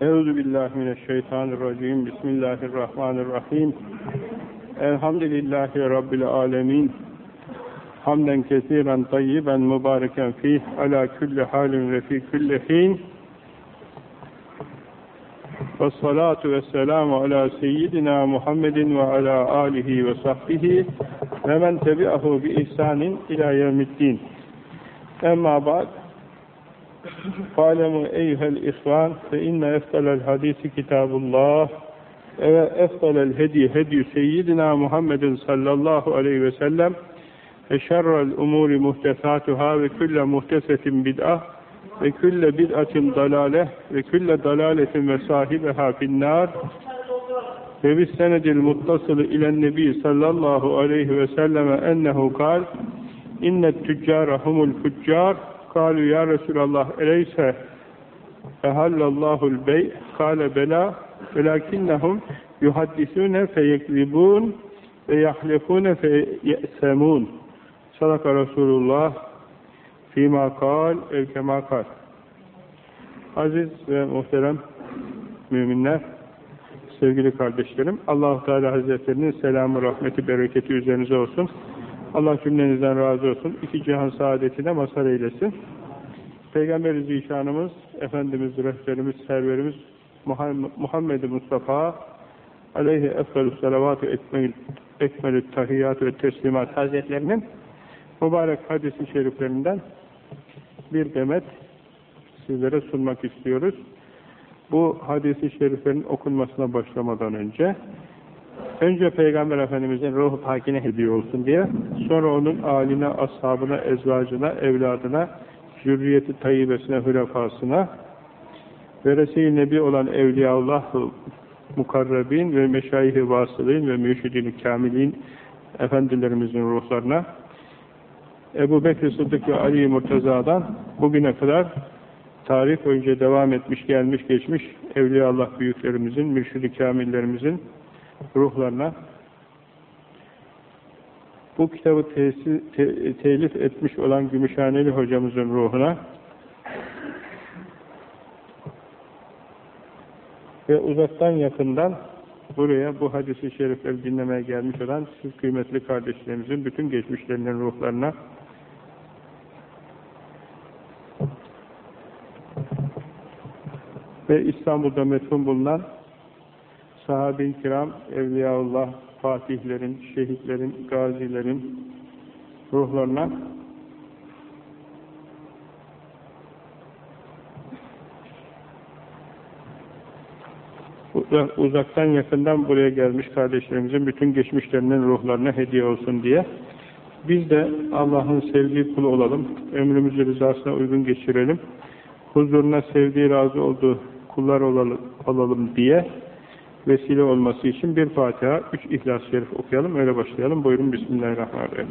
Euzu billahi mineşşeytanirracim. Bismillahirrahmanirrahim. Elhamdülillahi rabbil alamin. Hamden kesiren tayyiben mübareken fih ala kulli halin ve fi kulli hin. Ve salatu ve selamu ala seyyidina Muhammedin ve ala alihi ve sahbihi ve men tebi'ahu bi ihsanin ila yevmiddin. Emma ba'd. Fâlemû eyyuhel ihvan fe inne eftalel hadisi kitabullah. Ve eftalel hediye hediye seyyidina Muhammedin sallallahu aleyhi ve sellem ve şerrel umuri muhtesatuhâ ve külle muhtesetin bid'ah ve külle bid'atin dalale ve külle dalaletin ve sahibeha finnâr. Ve bis senedil muttasılı ilen nebi sallallahu aleyhi ve selleme ennehu kal innet tüccâre humul füccâr kalu ya Resulallah eleyse ehallallahul bey kale bela velakinnehum yuhaddisune feyekzibun ve yahlefune feyesemun sadaka Resulullah fîmâ kal ev kemâ kal aziz ve muhterem müminler sevgili kardeşlerim allah Teala Hazretlerinin selamı, rahmeti, bereketi üzerinize olsun Allah cümlenizden razı olsun. İki cihan saadetine mazhar eylesin. Peygamber-i Zişanımız, Efendimiz, rehberimiz, serverimiz Muhammed-i Mustafa aleyhi efsalü salavatü ekmelü tahiyyatü ve teslimat hazretlerinin mübarek hadisi şeriflerinden bir demet sizlere sunmak istiyoruz. Bu hadisi şeriflerin okunmasına başlamadan önce Önce Peygamber Efendimiz'in ruhu pakine hediye olsun diye, sonra onun aline, ashabına, ezvacına, evladına, zürriyeti tayyibesine, hülefasına, verese-i nebi olan Evliyaullah mukarrabin ve meşayih-i vasılin ve mürşidin kamilin efendilerimizin ruhlarına, Ebu Bekir Sıddık ve Ali Murtaza'dan bugüne kadar tarih boyunca devam etmiş, gelmiş, geçmiş Evliyaullah büyüklerimizin, mürşid-i kamillerimizin ruhlarına. Bu kitabı tesis, te, telif etmiş olan Gümüşhaneli hocamızın ruhuna ve uzaktan yakından buraya bu hadisi şerifleri dinlemeye gelmiş olan siz kıymetli kardeşlerimizin bütün geçmişlerinin ruhlarına ve İstanbul'da metfun bulunan sahabe-i kiram, evliyaullah, fatihlerin, şehitlerin, gazilerin ruhlarına uzaktan yakından buraya gelmiş kardeşlerimizin bütün geçmişlerinin ruhlarına hediye olsun diye biz de Allah'ın sevdiği kulu olalım, ömrümüzü rızasına uygun geçirelim, huzuruna sevdiği, razı olduğu kullar olalım, olalım diye vesile olması için bir Fatiha, üç İhlas-ı Şerif okuyalım, öyle başlayalım. Buyurun Bismillahirrahmanirrahim.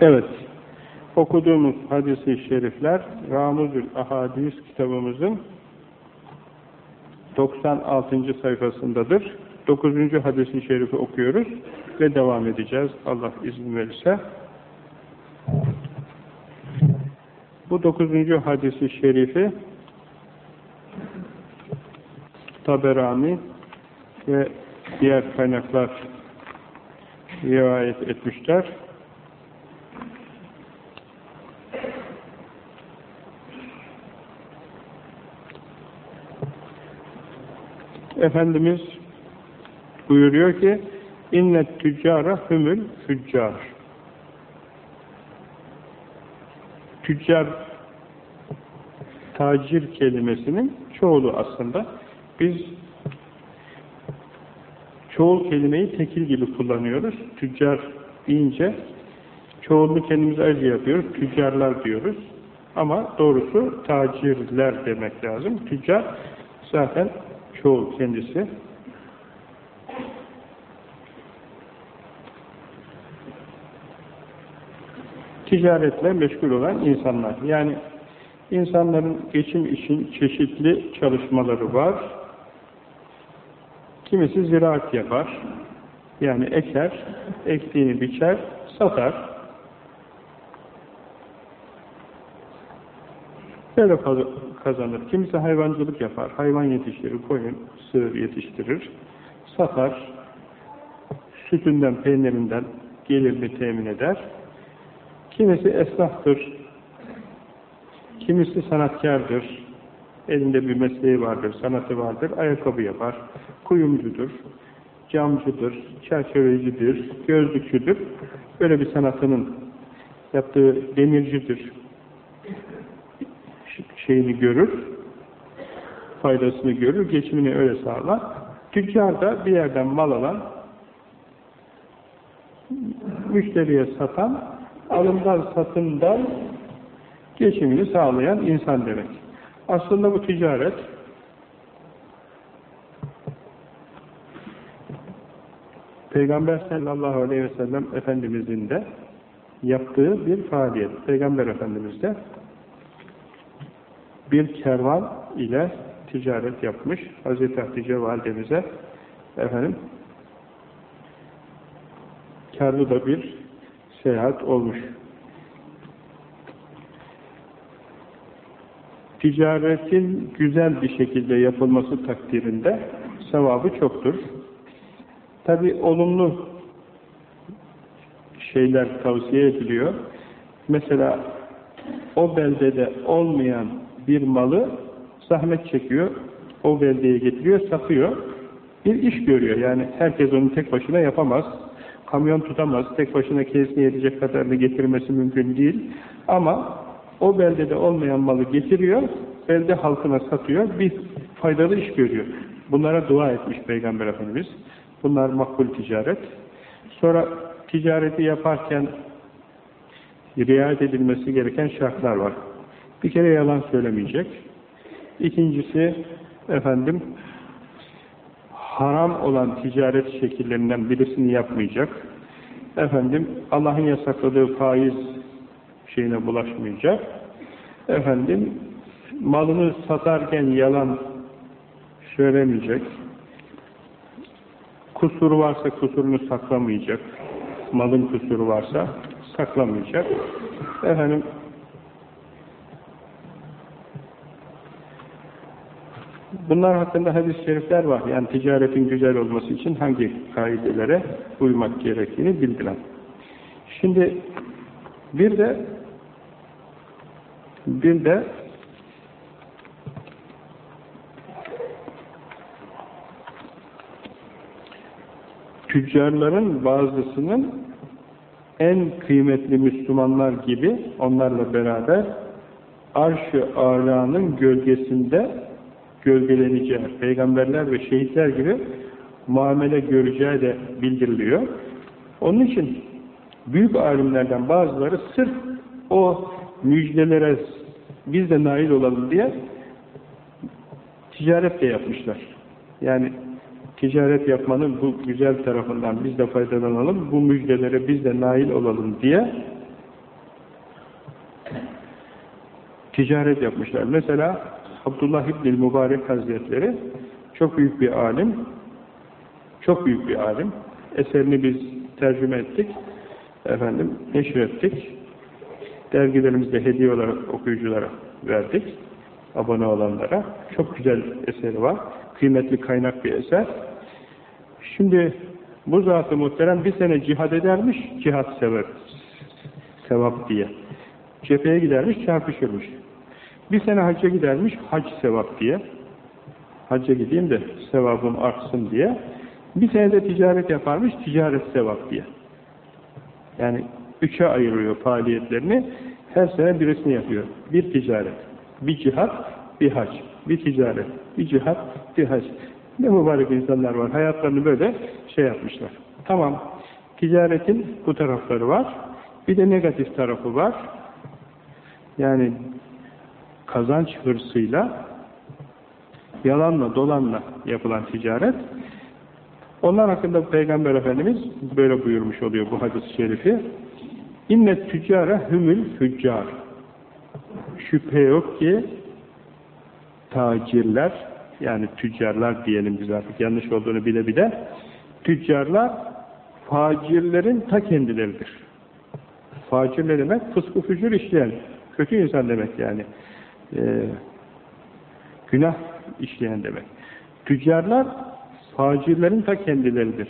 Evet, okuduğumuz hadis-i şerifler Ramuzül Ahadis kitabımızın 96. sayfasındadır. 9. hadis-i şerifi okuyoruz ve devam edeceğiz Allah izin verirse. Bu 9. hadis-i şerifi Taberani ve diğer kaynaklar rivayet etmişler. Efendimiz buyuruyor ki innet tüccara hümül füccar tüccar tacir kelimesinin çoğulu aslında. Biz çoğul kelimeyi tekil gibi kullanıyoruz. Tüccar deyince çoğulunu kendimiz ayrıca yapıyoruz. Tüccarlar diyoruz. Ama doğrusu tacirler demek lazım. Tüccar zaten çoğul kendisi. Ticaretle meşgul olan insanlar. Yani insanların geçim için çeşitli çalışmaları var. Kimisi ziraat yapar. Yani eker, ektiğini biçer, satar. Böyle kazanır. Kimisi hayvancılık yapar. Hayvan yetiştirir, koyun, sığır yetiştirir. Satar. Sütünden, peynirinden gelirini temin eder. Kimisi esnaftır. Kimisi sanatkardır. Elinde bir mesleği vardır, sanatı vardır. Ayakkabı yapar. Kuyumcudur. Camcıdır. Çerçevecidir. Gözlükçüdür. Böyle bir sanatının yaptığı demircidir şeyini görür, faydasını görür, geçimini öyle sağlar. Tüccar da bir yerden mal alan, müşteriye satan, alımdan satımdan geçimini sağlayan insan demek. Aslında bu ticaret Peygamber sallallahu aleyhi ve sellem Efendimizin de yaptığı bir faaliyet. Peygamber Efendimiz de bir kervan ile ticaret yapmış. Hazreti Hatice validemize efendim karlı da bir seyahat olmuş. Ticaretin güzel bir şekilde yapılması takdirinde sevabı çoktur. Tabi olumlu şeyler tavsiye ediliyor. Mesela o beldede olmayan bir malı zahmet çekiyor, o beldeye getiriyor, satıyor. Bir iş görüyor. Yani herkes onu tek başına yapamaz. Kamyon tutamaz. Tek başına kendisine yetecek kadarını getirmesi mümkün değil. Ama o beldede olmayan malı getiriyor, belde halkına satıyor, bir faydalı iş görüyor. Bunlara dua etmiş Peygamber Efendimiz. Bunlar makbul ticaret. Sonra ticareti yaparken riayet edilmesi gereken şartlar var. Bir kere yalan söylemeyecek. İkincisi efendim haram olan ticaret şekillerinden birisini yapmayacak. Efendim Allah'ın yasakladığı faiz şeyine bulaşmayacak. Efendim malını satarken yalan söylemeyecek. Kusuru varsa kusurunu saklamayacak. Malın kusuru varsa saklamayacak. Efendim Bunlar hakkında hadis-i şerifler var. Yani ticaretin güzel olması için hangi kaidelere uymak gerektiğini bildiren. Şimdi bir de bir de tüccarların bazısının en kıymetli Müslümanlar gibi onlarla beraber arş-ı gölgesinde gölgeleneceği, peygamberler ve şehitler gibi muamele göreceği de bildiriliyor. Onun için büyük alimlerden bazıları sırf o müjdelere biz de nail olalım diye ticaret de yapmışlar. Yani ticaret yapmanın bu güzel tarafından biz de faydalanalım, bu müjdelere biz de nail olalım diye ticaret yapmışlar. Mesela Abdullah İbn Mübarek Hazretleri çok büyük bir alim, çok büyük bir alim. Eserini biz tercüme ettik, efendim neşrettik. Dergilerimizde hediye olarak okuyuculara verdik, abone olanlara. Çok güzel eseri var, kıymetli kaynak bir eser. Şimdi bu zat-ı muhterem bir sene cihad edermiş, cihat sever. Sevap diye. Cepheye gidermiş, çarpışırmış. Bir sene hacca gidermiş, hac sevap diye. Hacca gideyim de sevabım artsın diye. Bir senede ticaret yaparmış, ticaret sevap diye. Yani üçe ayırıyor faaliyetlerini. Her sene birisini yapıyor. Bir ticaret, bir cihat, bir hac. Bir ticaret, bir cihat, bir hac. Ne mübarek insanlar var. Hayatlarını böyle şey yapmışlar. Tamam. Ticaretin bu tarafları var. Bir de negatif tarafı var. Yani kazanç hırsıyla yalanla, dolanla yapılan ticaret. Onlar hakkında Peygamber Efendimiz böyle buyurmuş oluyor bu hadis-i şerifi. İnnet tüccara hümül füccar. Şüphe yok ki tacirler, yani tüccarlar diyelim biz artık yanlış olduğunu bile bile, tüccarlar facirlerin ta kendileridir. Facir ne demek? Fıskı fücur işleyen, kötü insan demek yani. Ee, günah işleyen demek. Tüccarlar facirlerin ta kendileridir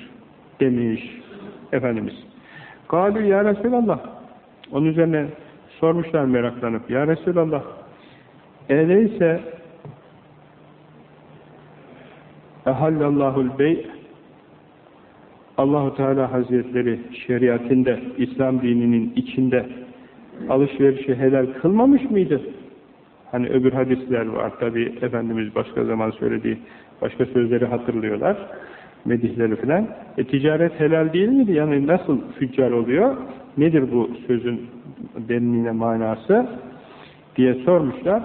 demiş Efendimiz. Galü ya Resulallah. Onun üzerine sormuşlar meraklanıp. Ya Resulallah öyleyse ehallallahul bey Allahu Teala Hazretleri şeriatinde, İslam dininin içinde alışverişi helal kılmamış mıydı? Hani öbür hadisler var tabi Efendimiz başka zaman söylediği başka sözleri hatırlıyorlar. Medihleri filan. E ticaret helal değil miydi? Yani nasıl füccar oluyor? Nedir bu sözün derinliğine manası? diye sormuşlar.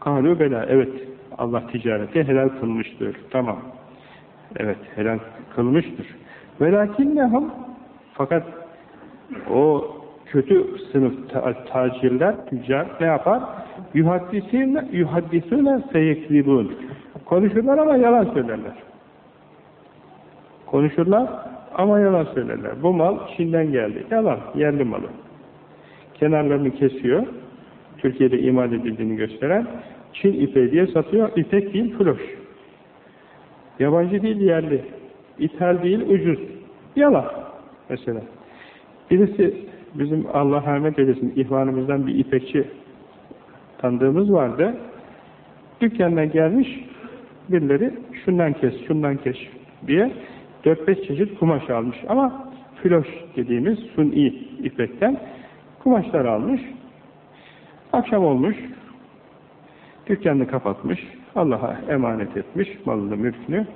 Kalu bela. Evet. Allah ticareti helal kılmıştır. Tamam. Evet. Helal kılmıştır. Velakinnehum fakat o kötü sınıf tacirler, tüccar ne yapar? Yuhaddisine, yuhaddisune feyeklibun. Konuşurlar ama yalan söylerler. Konuşurlar ama yalan söylerler. Bu mal Çin'den geldi. Yalan, yerli malı. Kenarlarını kesiyor. Türkiye'de imal edildiğini gösteren Çin ipeği diye satıyor. İpek değil, floş. Yabancı değil, yerli. İthal değil, ucuz. Yalan mesela. Birisi bizim Allah rahmet eylesin ihvanımızdan bir ipekçi tanıdığımız vardı. Dükkandan gelmiş birileri şundan kes, şundan kes diye 4-5 çeşit kumaş almış. Ama floş dediğimiz suni ipekten kumaşlar almış. Akşam olmuş. Dükkanını kapatmış. Allah'a emanet etmiş malını, mülkünü.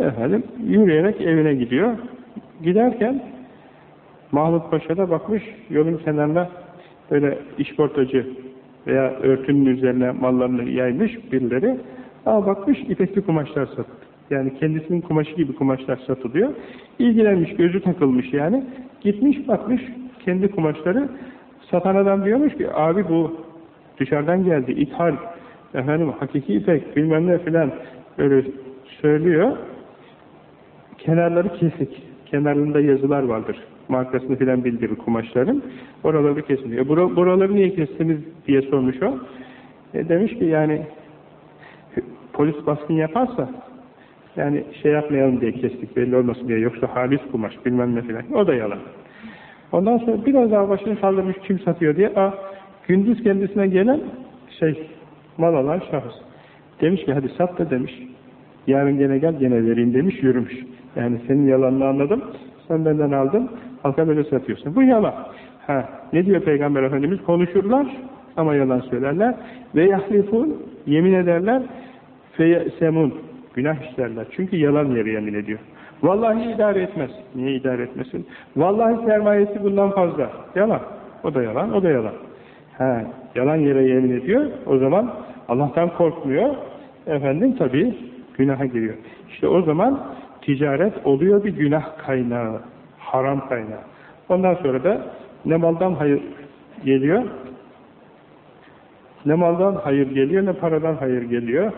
Efendim yürüyerek evine gidiyor. Giderken Mahmut Paşa'da bakmış yolun kenarına böyle işportacı veya örtünün üzerine mallarını yaymış birileri. Aa bakmış ipekli kumaşlar satılıyor. Yani kendisinin kumaşı gibi kumaşlar satılıyor. İlgilenmiş, gözü takılmış yani. Gitmiş bakmış kendi kumaşları satan adam diyormuş ki abi bu dışarıdan geldi, ithal, efendim hakiki ipek bilmem ne filan böyle söylüyor. Kenarları kesik. Kenarlarında yazılar vardır. Markasını filan bildirir kumaşların. Oraları kesiliyor. Bura, buraları niye kestiniz diye sormuş o. E demiş ki yani polis baskın yaparsa yani şey yapmayalım diye kestik belli olmasın diye. Yoksa halis kumaş bilmem ne filan. O da yalan. Ondan sonra biraz daha başını kaldırmış kim satıyor diye. Aa, gündüz kendisine gelen şey mal alan şahıs. Demiş ki hadi sat da demiş. Yarın gene gel gene vereyim demiş yürümüş. Yani senin yalanını anladım. Sen benden aldın. Halka böyle satıyorsun. Bu yalan. Ha, ne diyor Peygamber Efendimiz? Konuşurlar ama yalan söylerler. Ve yahlifun yemin ederler. Feyesemun günah işlerler. Çünkü yalan yere yemin ediyor. Vallahi idare etmez. Niye idare etmesin? Vallahi sermayesi bundan fazla. Yalan. O da yalan, o da yalan. Ha, yalan yere yemin ediyor. O zaman Allah'tan korkmuyor. Efendim tabii günaha giriyor. İşte o zaman ticaret oluyor bir günah kaynağı, haram kaynağı. Ondan sonra da ne maldan hayır geliyor, ne maldan hayır geliyor, ne paradan hayır geliyor,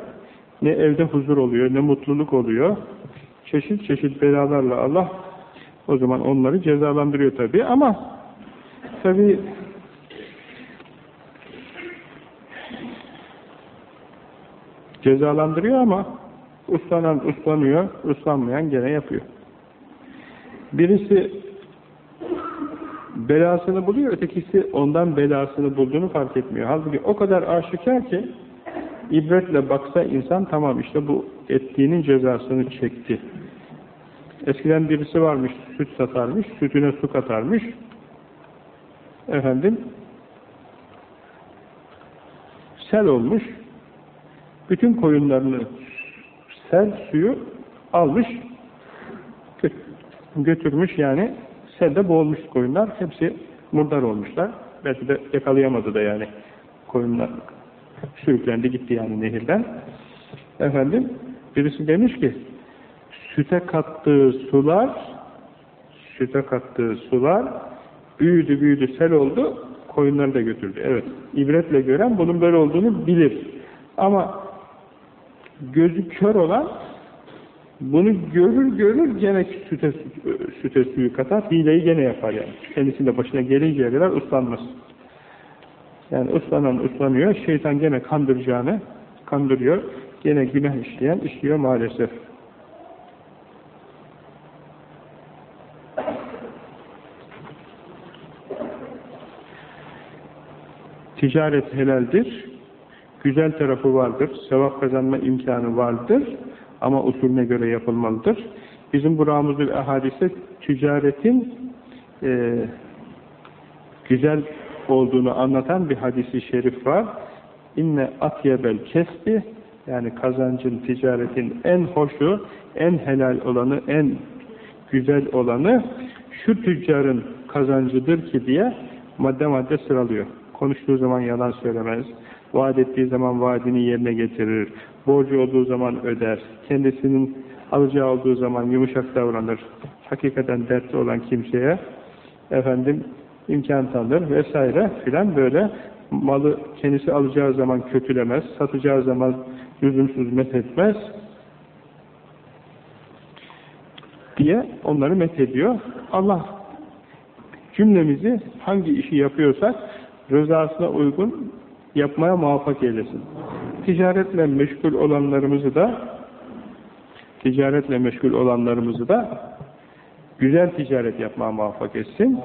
ne evde huzur oluyor, ne mutluluk oluyor. Çeşit çeşit belalarla Allah o zaman onları cezalandırıyor tabii ama tabii cezalandırıyor ama uslanan uslanıyor, uslanmayan gene yapıyor. Birisi belasını buluyor, ötekisi ondan belasını bulduğunu fark etmiyor. Halbuki o kadar aşikar ki ibretle baksa insan tamam işte bu ettiğinin cezasını çekti. Eskiden birisi varmış, süt satarmış, sütüne su katarmış. Efendim, sel olmuş, bütün koyunlarını sel suyu almış, götürmüş yani selde boğulmuş koyunlar, hepsi murdar olmuşlar. Belki de yakalayamadı da yani koyunlar sürüklendi gitti yani nehirden. Efendim, birisi demiş ki, süte kattığı sular, süte kattığı sular büyüdü büyüdü sel oldu, koyunları da götürdü. Evet, ibretle gören bunun böyle olduğunu bilir. Ama gözü kör olan bunu görür görür gene süte, süte suyu katar, hileyi gene yapar yani. Kendisinin de başına gelinceye kadar ıslanmaz. Yani ıslanan ıslanıyor, şeytan gene kandıracağını kandırıyor, gene günah işleyen işliyor maalesef. Ticaret helaldir, güzel tarafı vardır, sevap kazanma imkanı vardır ama usulüne göre yapılmalıdır. Bizim bu Ramuzül Ahadis'te ticaretin e, güzel olduğunu anlatan bir hadisi şerif var. İnne atyebel kesbi yani kazancın, ticaretin en hoşu, en helal olanı, en güzel olanı şu tüccarın kazancıdır ki diye madde madde sıralıyor. Konuştuğu zaman yalan söylemez, vaat ettiği zaman vaadini yerine getirir, borcu olduğu zaman öder, kendisinin alacağı olduğu zaman yumuşak davranır, hakikaten dertli olan kimseye efendim imkan tanır vesaire filan böyle. Malı kendisi alacağı zaman kötülemez, satacağı zaman lüzumsuz methetmez diye onları methediyor. Allah cümlemizi hangi işi yapıyorsak rızasına uygun yapmaya muvaffak eylesin. Ticaretle meşgul olanlarımızı da ticaretle meşgul olanlarımızı da güzel ticaret yapmaya muvaffak etsin.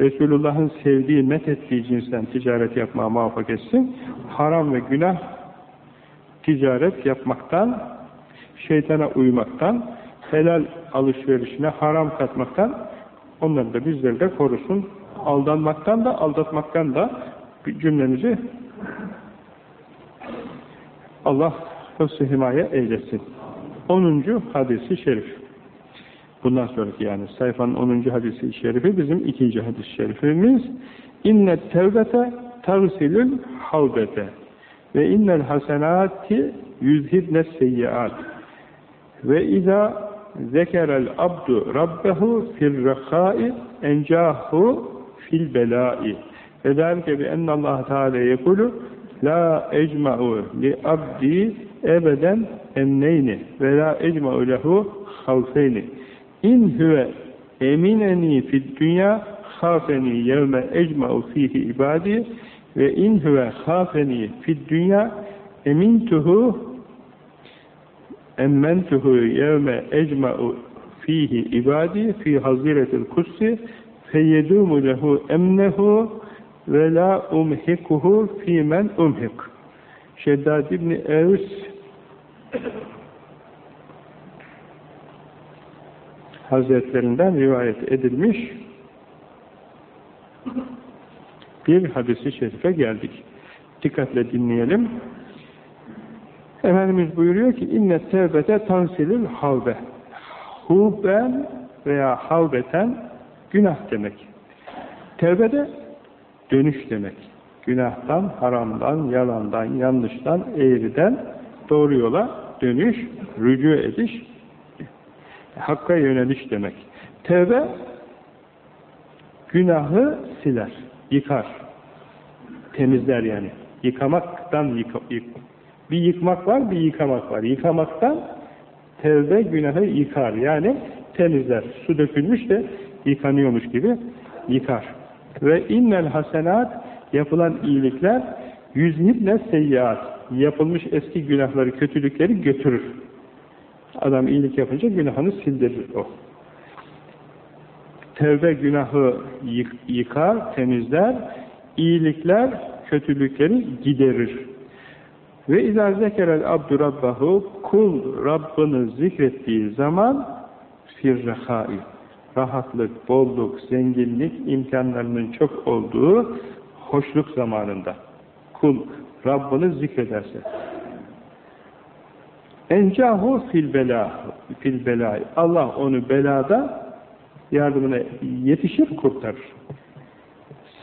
Resulullah'ın sevdiği, methettiği cinsten ticaret yapmaya muvaffak etsin. Haram ve günah ticaret yapmaktan, şeytana uymaktan, helal alışverişine haram katmaktan onları da bizleri de korusun. Aldanmaktan da, aldatmaktan da cümlemizi Allah hıfz himaye eylesin. 10. hadisi şerif. Bundan sonraki yani sayfanın 10. hadisi şerifi bizim ikinci hadis şerifimiz. İnne tevbete tavsilül havbete ve innel hasenati yüzhibne seyyiat ve izâ zekerel abdu rabbehu fil rekhâi encahu fil belâi ve zâlike bi ennallâhe teâlâ yekulu la ecma'u li abdi ebeden emneyni ve la ecma'u lehu havfeyni İn huve emineni fid dünya khafeni yevme ecma'u fihi ibadi ve in huve khafeni fid dünya emintuhu emmentuhu yevme ecma'u fihi ibadi fi haziretil kutsi feyedumu lehu emnehu ve la umhikuhu fi men umhik. Şeddad İbni Evs Hazretlerinden rivayet edilmiş bir hadisi şerife geldik. Dikkatle dinleyelim. Efendimiz buyuruyor ki inne tevbete tansilül havbe huben veya havbeten günah demek. Tevbede dönüş demek. Günahtan, haramdan, yalandan, yanlıştan, eğriden doğru yola dönüş, rücu ediş, Hakka yöneliş demek. Tevbe günahı siler, yıkar. Temizler yani. Yıkamaktan yıka, yık. Bir yıkmak var, bir yıkamak var. Yıkamaktan tevbe günahı yıkar. Yani temizler. Su dökülmüş de yıkanıyormuş gibi yıkar. Ve innel hasenat yapılan iyilikler yüzhibne seyyiat yapılmış eski günahları, kötülükleri götürür. Adam iyilik yapınca günahını sildirir o. Tevbe günahı yıkar, temizler, iyilikler kötülükleri giderir. Ve izâ zekerel abdu rabbahu kul Rabbini zikrettiği zaman firrehâi rahatlık, bolluk, zenginlik imkanlarının çok olduğu hoşluk zamanında kul Rabbini zikrederse encahu fil bela fil belay Allah onu belada yardımına yetişir kurtarır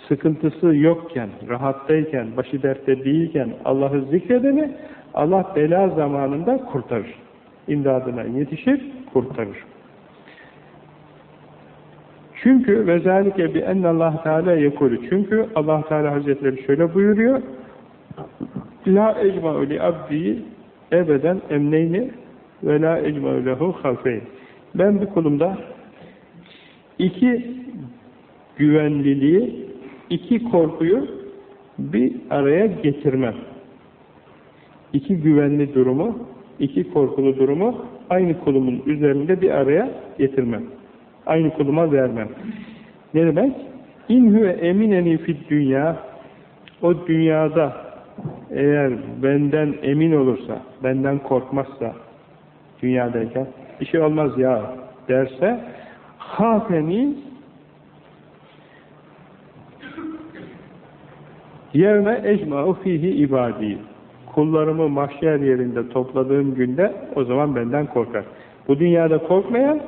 sıkıntısı yokken, rahattayken, başı dertte değilken Allah'ı zikredeni Allah bela zamanında kurtarır. İmdadına yetişir, kurtarır. Çünkü vezalike bi Allah Teala yekulü. Çünkü Allah Teala Hazretleri şöyle buyuruyor. La ecma'u li abdi ebeden emneyni ve la ecma'u lehu halfeyn. Ben bir kulumda iki güvenliliği iki korkuyu bir araya getirmem. İki güvenli durumu, iki korkulu durumu aynı kulumun üzerinde bir araya getirmem. Aynı kuluma vermem. Ne demek? İnhü emineni fid dünya o dünyada eğer benden emin olursa, benden korkmazsa dünyadayken bir şey olmaz ya derse hafeni Yevme ecma'u fihi ibadi. Kullarımı mahşer yerinde topladığım günde o zaman benden korkar. Bu dünyada korkmayan,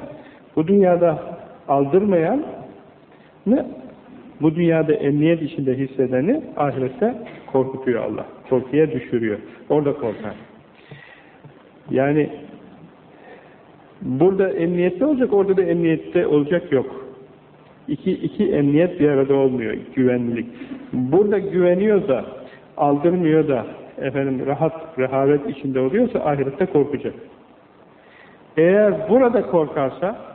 bu dünyada aldırmayan? Bu dünyada emniyet içinde hissedeni ahirette korkutuyor Allah. Korkuya düşürüyor. Orada korkar. Yani burada emniyette olacak, orada da emniyette olacak yok. İki, iki emniyet bir arada olmuyor, güvenlik. Burada güveniyor da, aldırmıyor da, efendim rahat, rehavet içinde oluyorsa ahirette korkacak. Eğer burada korkarsa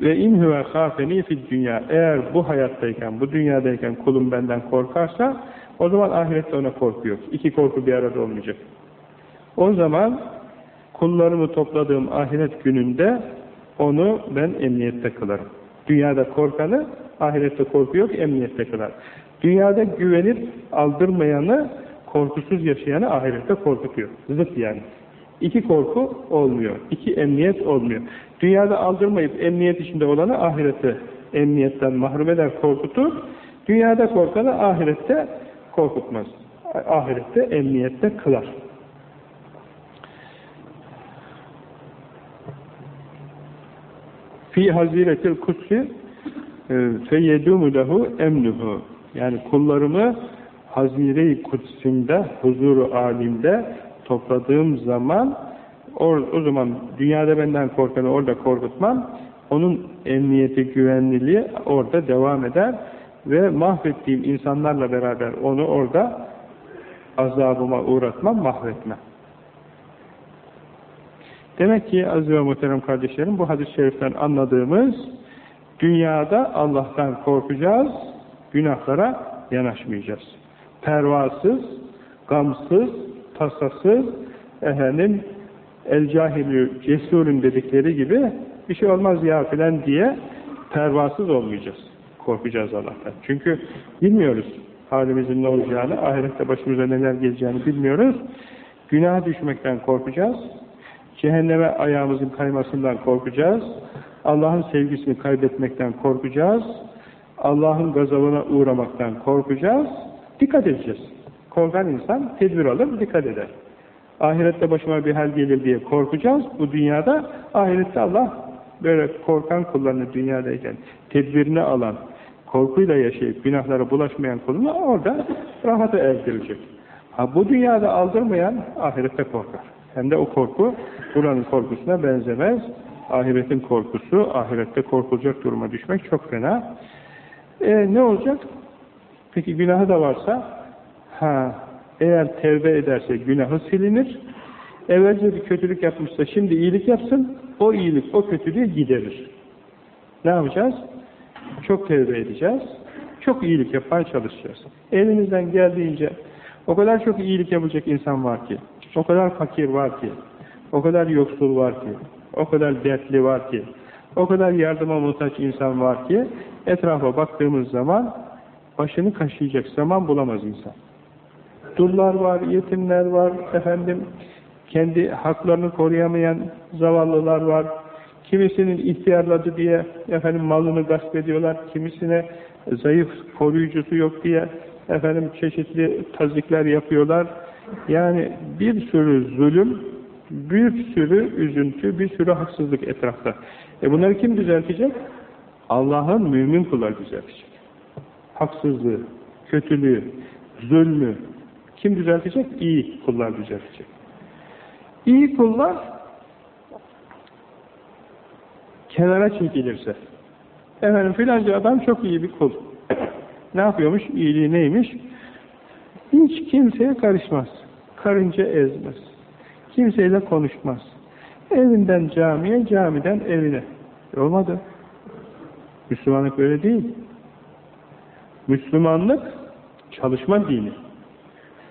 ve in huve khafeni fid dünya eğer bu hayattayken, bu dünyadayken kulum benden korkarsa o zaman ahirette ona korku yok. İki korku bir arada olmayacak. O zaman kullarımı topladığım ahiret gününde onu ben emniyette kılarım. Dünyada korkanı, ahirette korku yok, emniyette kılar. Dünyada güvenip aldırmayanı, korkusuz yaşayanı ahirette korkutuyor. Zıt yani. İki korku olmuyor. iki emniyet olmuyor. Dünyada aldırmayıp emniyet içinde olanı ahirette emniyetten mahrum eder, korkutur. Dünyada korkanı ahirette korkutmaz. Ahirette emniyette kılar. fi haziretil kutsi e, feyyedumu lehu emnuhu yani kullarımı hazire-i kutsimde, huzuru alimde topladığım zaman o, o zaman dünyada benden korkanı orada korkutmam onun emniyeti, güvenliliği orada devam eder ve mahvettiğim insanlarla beraber onu orada azabıma uğratmam, mahvetmem. Demek ki aziz ve muhterem kardeşlerim bu hadis-i şeriften anladığımız dünyada Allah'tan korkacağız, günahlara yanaşmayacağız. Pervasız, gamsız, tasasız, efendim el cahilü cesurun dedikleri gibi bir şey olmaz ya filan diye pervasız olmayacağız. Korkacağız Allah'tan. Çünkü bilmiyoruz halimizin ne olacağını, ahirette başımıza neler geleceğini bilmiyoruz. Günah düşmekten korkacağız. Cehenneme ayağımızın kaymasından korkacağız. Allah'ın sevgisini kaybetmekten korkacağız. Allah'ın gazabına uğramaktan korkacağız. Dikkat edeceğiz. Korkan insan tedbir alır, dikkat eder. Ahirette başıma bir hal gelir diye korkacağız. Bu dünyada, ahirette Allah böyle korkan kullarını dünyadayken tedbirini alan, korkuyla yaşayıp günahlara bulaşmayan kulunu orada rahata erdirecek. Ha, bu dünyada aldırmayan ahirette korkar. Hem de o korku buranın korkusuna benzemez. Ahiretin korkusu, ahirette korkulacak duruma düşmek çok fena. E, ne olacak? Peki günahı da varsa, ha, eğer tevbe ederse günahı silinir. Evvelce bir kötülük yapmışsa şimdi iyilik yapsın, o iyilik o kötülüğü giderir. Ne yapacağız? Çok tevbe edeceğiz, çok iyilik yapmaya çalışacağız. Elimizden geldiğince o kadar çok iyilik yapacak insan var ki, o kadar fakir var ki, o kadar yoksul var ki, o kadar dertli var ki, O kadar yardıma muhtaç insan var ki etrafa baktığımız zaman başını kaşıyacak zaman bulamaz insan. Dullar var, yetimler var, efendim kendi haklarını koruyamayan zavallılar var. Kimisinin ihtiyarladı diye efendim malını gasp ediyorlar, kimisine zayıf koruyucusu yok diye efendim çeşitli tazikler yapıyorlar. Yani bir sürü zulüm, bir sürü üzüntü, bir sürü haksızlık etrafta. E bunları kim düzeltecek? Allah'ın mümin kulları düzeltecek. Haksızlığı, kötülüğü, zulmü kim düzeltecek? İyi kullar düzeltecek. İyi kullar kenara çekilirse efendim filanca adam çok iyi bir kul. Ne yapıyormuş? İyiliği neymiş? Hiç kimseye karışmaz. Karınca ezmez. Kimseyle konuşmaz. Evinden camiye, camiden evine. Olmadı. Müslümanlık böyle değil. Müslümanlık çalışma dini.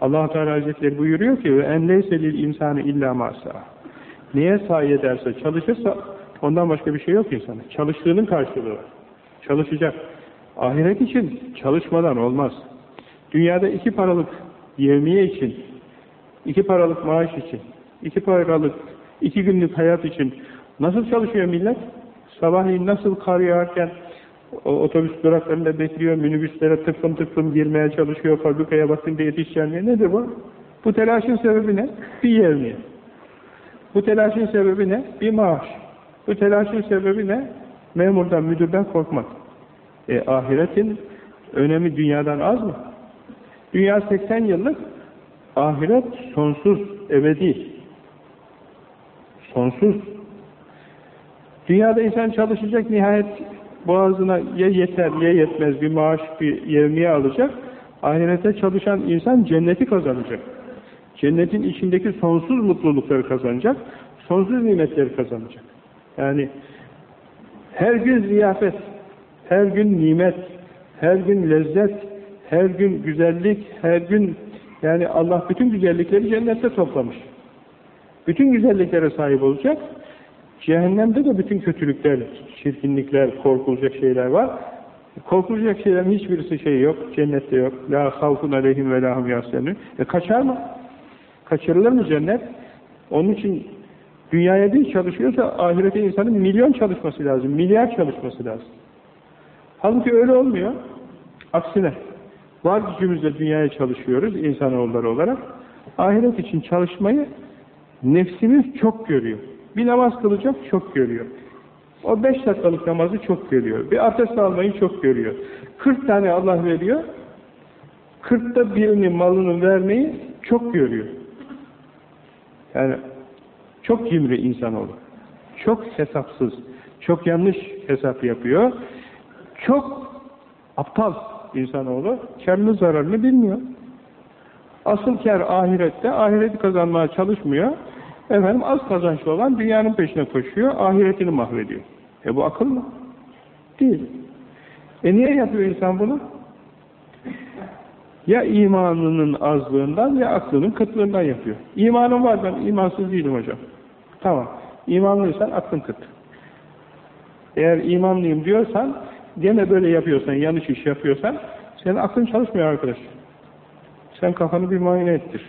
Allah Teala Hazretleri buyuruyor ki leyselil insanı illa masa. Neye sahi ederse, çalışırsa ondan başka bir şey yok insanın. Çalıştığının karşılığı var. Çalışacak. Ahiret için çalışmadan olmaz. Dünyada iki paralık yevmiye için, iki paralık maaş için, iki paralık, iki günlük hayat için nasıl çalışıyor millet? Sabahleyin nasıl kar yağarken otobüs duraklarında bekliyor, minibüslere tıklım tıklım girmeye çalışıyor, fabrikaya bakınca yetişeceğim Nedir bu? Bu telaşın sebebi ne? Bir yevmiye. Bu telaşın sebebi ne? Bir maaş. Bu telaşın sebebi ne? Memurdan, müdürden korkmak. E, ahiretin önemi dünyadan az mı? Dünya 80 yıllık, ahiret sonsuz, ebedi. Sonsuz. Dünyada insan çalışacak, nihayet boğazına ya yeter ya yetmez bir maaş, bir yevmiye alacak. Ahirete çalışan insan cenneti kazanacak. Cennetin içindeki sonsuz mutlulukları kazanacak, sonsuz nimetleri kazanacak. Yani her gün ziyafet, her gün nimet, her gün lezzet, her gün güzellik, her gün yani Allah bütün güzellikleri cennette toplamış. Bütün güzelliklere sahip olacak. Cehennemde de bütün kötülükler, çirkinlikler, korkulacak şeyler var. Korkulacak şeylerin hiçbirisi şey yok, cennette yok. La havfun aleyhim ve lahum yasenün. E kaçar mı? Kaçırılır mı cennet? Onun için dünyaya bir çalışıyorsa ahirete insanın milyon çalışması lazım, milyar çalışması lazım. Halbuki öyle olmuyor. Aksine var gücümüzle dünyaya çalışıyoruz insanoğulları olarak. Ahiret için çalışmayı nefsimiz çok görüyor. Bir namaz kılacak çok görüyor. O beş dakikalık namazı çok görüyor. Bir abdest almayı çok görüyor. Kırk tane Allah veriyor. Kırkta birini malını vermeyi çok görüyor. Yani çok cimri insanoğlu. Çok hesapsız. Çok yanlış hesap yapıyor. Çok aptal insanoğlu. Karını zararını bilmiyor. Asıl kar ahirette. Ahireti kazanmaya çalışmıyor. Efendim az kazançlı olan dünyanın peşine koşuyor. Ahiretini mahvediyor. E bu akıl mı? Değil. E niye yapıyor insan bunu? Ya imanının azlığından ya aklının kıtlığından yapıyor. İmanım var ben imansız değilim hocam. Tamam. İmanlıysan aklın kıt. Eğer imanlıyım diyorsan gene böyle yapıyorsan, yanlış iş yapıyorsan senin aklın çalışmıyor arkadaş. Sen kafanı bir muayene ettir.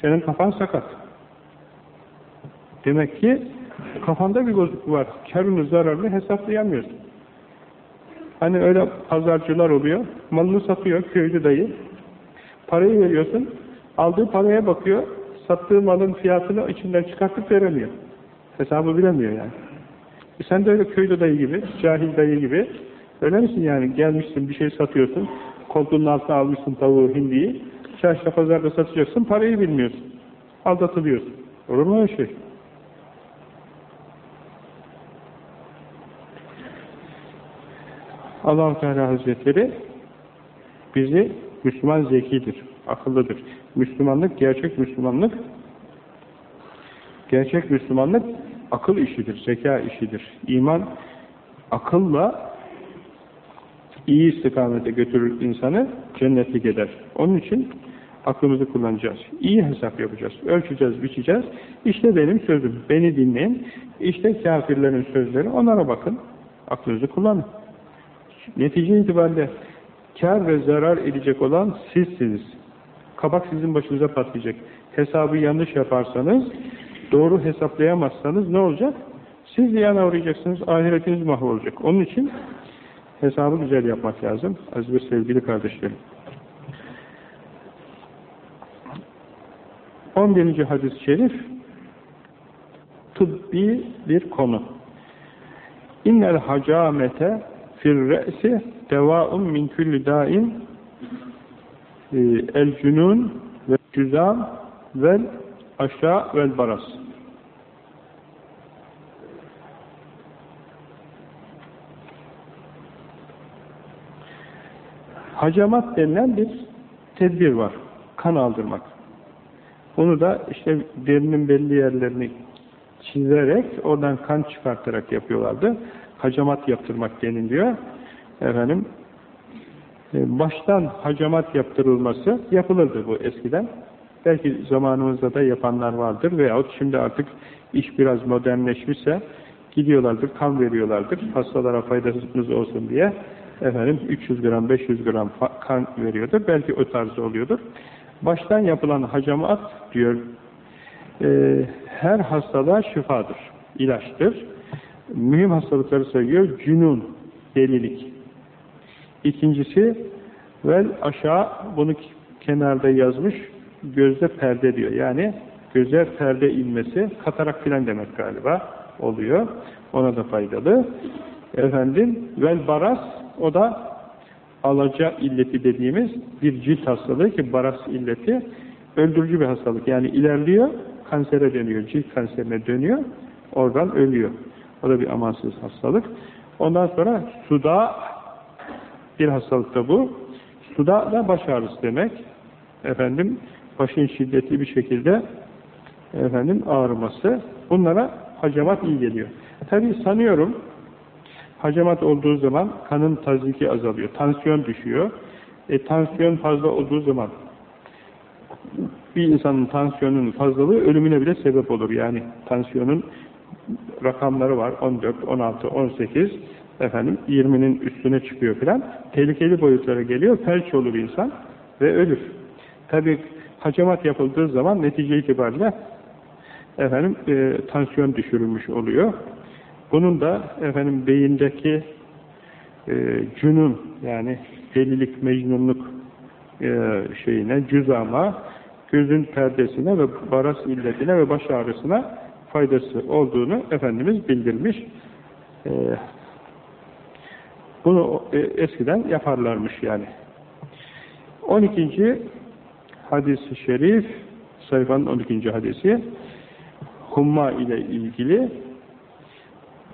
Senin kafan sakat. Demek ki kafanda bir bozukluk var. Karını zararını hesaplayamıyorsun. Hani öyle pazarcılar oluyor. Malını satıyor köylü dayı. Parayı veriyorsun. Aldığı paraya bakıyor. Sattığı malın fiyatını içinden çıkartıp veremiyor. Hesabı bilemiyor yani. E sen de öyle köylü dayı gibi, cahil dayı gibi öyle misin yani? Gelmişsin bir şey satıyorsun. Koltuğunun altına almışsın tavuğu, hindiyi. Çarşıda pazarda satacaksın. Parayı bilmiyorsun. Aldatılıyorsun. Olur mu öyle şey? Allah Teala Hazretleri bizi Müslüman zekidir, akıllıdır. Müslümanlık, gerçek Müslümanlık gerçek Müslümanlık akıl işidir, zeka işidir. İman akılla iyi istikamete götürür insanı cennetlik eder. Onun için Aklımızı kullanacağız. İyi hesap yapacağız. Ölçeceğiz, biçeceğiz. İşte benim sözüm. Beni dinleyin. İşte kafirlerin sözleri. Onlara bakın. Aklınızı kullanın. Netice itibariyle kar ve zarar edecek olan sizsiniz. Kabak sizin başınıza patlayacak. Hesabı yanlış yaparsanız, doğru hesaplayamazsanız ne olacak? Siz ziyana uğrayacaksınız, ahiretiniz mahvolacak. Onun için hesabı güzel yapmak lazım. Aziz ve sevgili kardeşlerim. 11. hadis-i şerif tıbbi bir konu. İnnel hacamete fir re'si devaun min külli dain e, el cünun ve cüzam vel aşağı vel baras. Hacamat denilen bir tedbir var. Kan aldırmak. Bunu da işte derinin belli yerlerini çizerek, oradan kan çıkartarak yapıyorlardı. Hacamat yaptırmak deniliyor. Efendim, e, baştan hacamat yaptırılması yapılırdı bu eskiden. Belki zamanımızda da yapanlar vardır veyahut şimdi artık iş biraz modernleşmişse gidiyorlardır, kan veriyorlardır. Hastalara faydasız olsun diye efendim 300 gram, 500 gram kan veriyordur. Belki o tarzda oluyordur. Baştan yapılan hacamat diyor e, her hastalığa şifadır, ilaçtır. Mühim hastalıkları sayıyor. Cünun, delilik. İkincisi vel aşağı bunu kenarda yazmış gözde perde diyor. Yani göze perde inmesi katarak filan demek galiba oluyor. Ona da faydalı. Efendim vel baras o da alaca illeti dediğimiz bir cilt hastalığı ki baras illeti öldürücü bir hastalık. Yani ilerliyor, kansere dönüyor, cilt kanserine dönüyor, oradan ölüyor. O da bir amansız hastalık. Ondan sonra suda bir hastalık da bu. Suda da baş ağrısı demek. Efendim başın şiddetli bir şekilde efendim ağrıması. Bunlara hacamat iyi geliyor. Tabi sanıyorum hacamat olduğu zaman kanın taziki azalıyor. Tansiyon düşüyor. E, tansiyon fazla olduğu zaman bir insanın tansiyonunun fazlalığı ölümüne bile sebep olur. Yani tansiyonun rakamları var. 14, 16, 18 efendim 20'nin üstüne çıkıyor filan. Tehlikeli boyutlara geliyor. Felç olur insan ve ölür. Tabi hacamat yapıldığı zaman netice itibariyle efendim e, tansiyon düşürülmüş oluyor. Bunun da efendim beyindeki e, cünun yani delilik, mecnunluk e, şeyine, cüzama, gözün perdesine ve baras illetine ve baş ağrısına faydası olduğunu Efendimiz bildirmiş. E, bunu e, eskiden yaparlarmış yani. 12. hadis-i şerif sayfanın 12. hadisi humma ile ilgili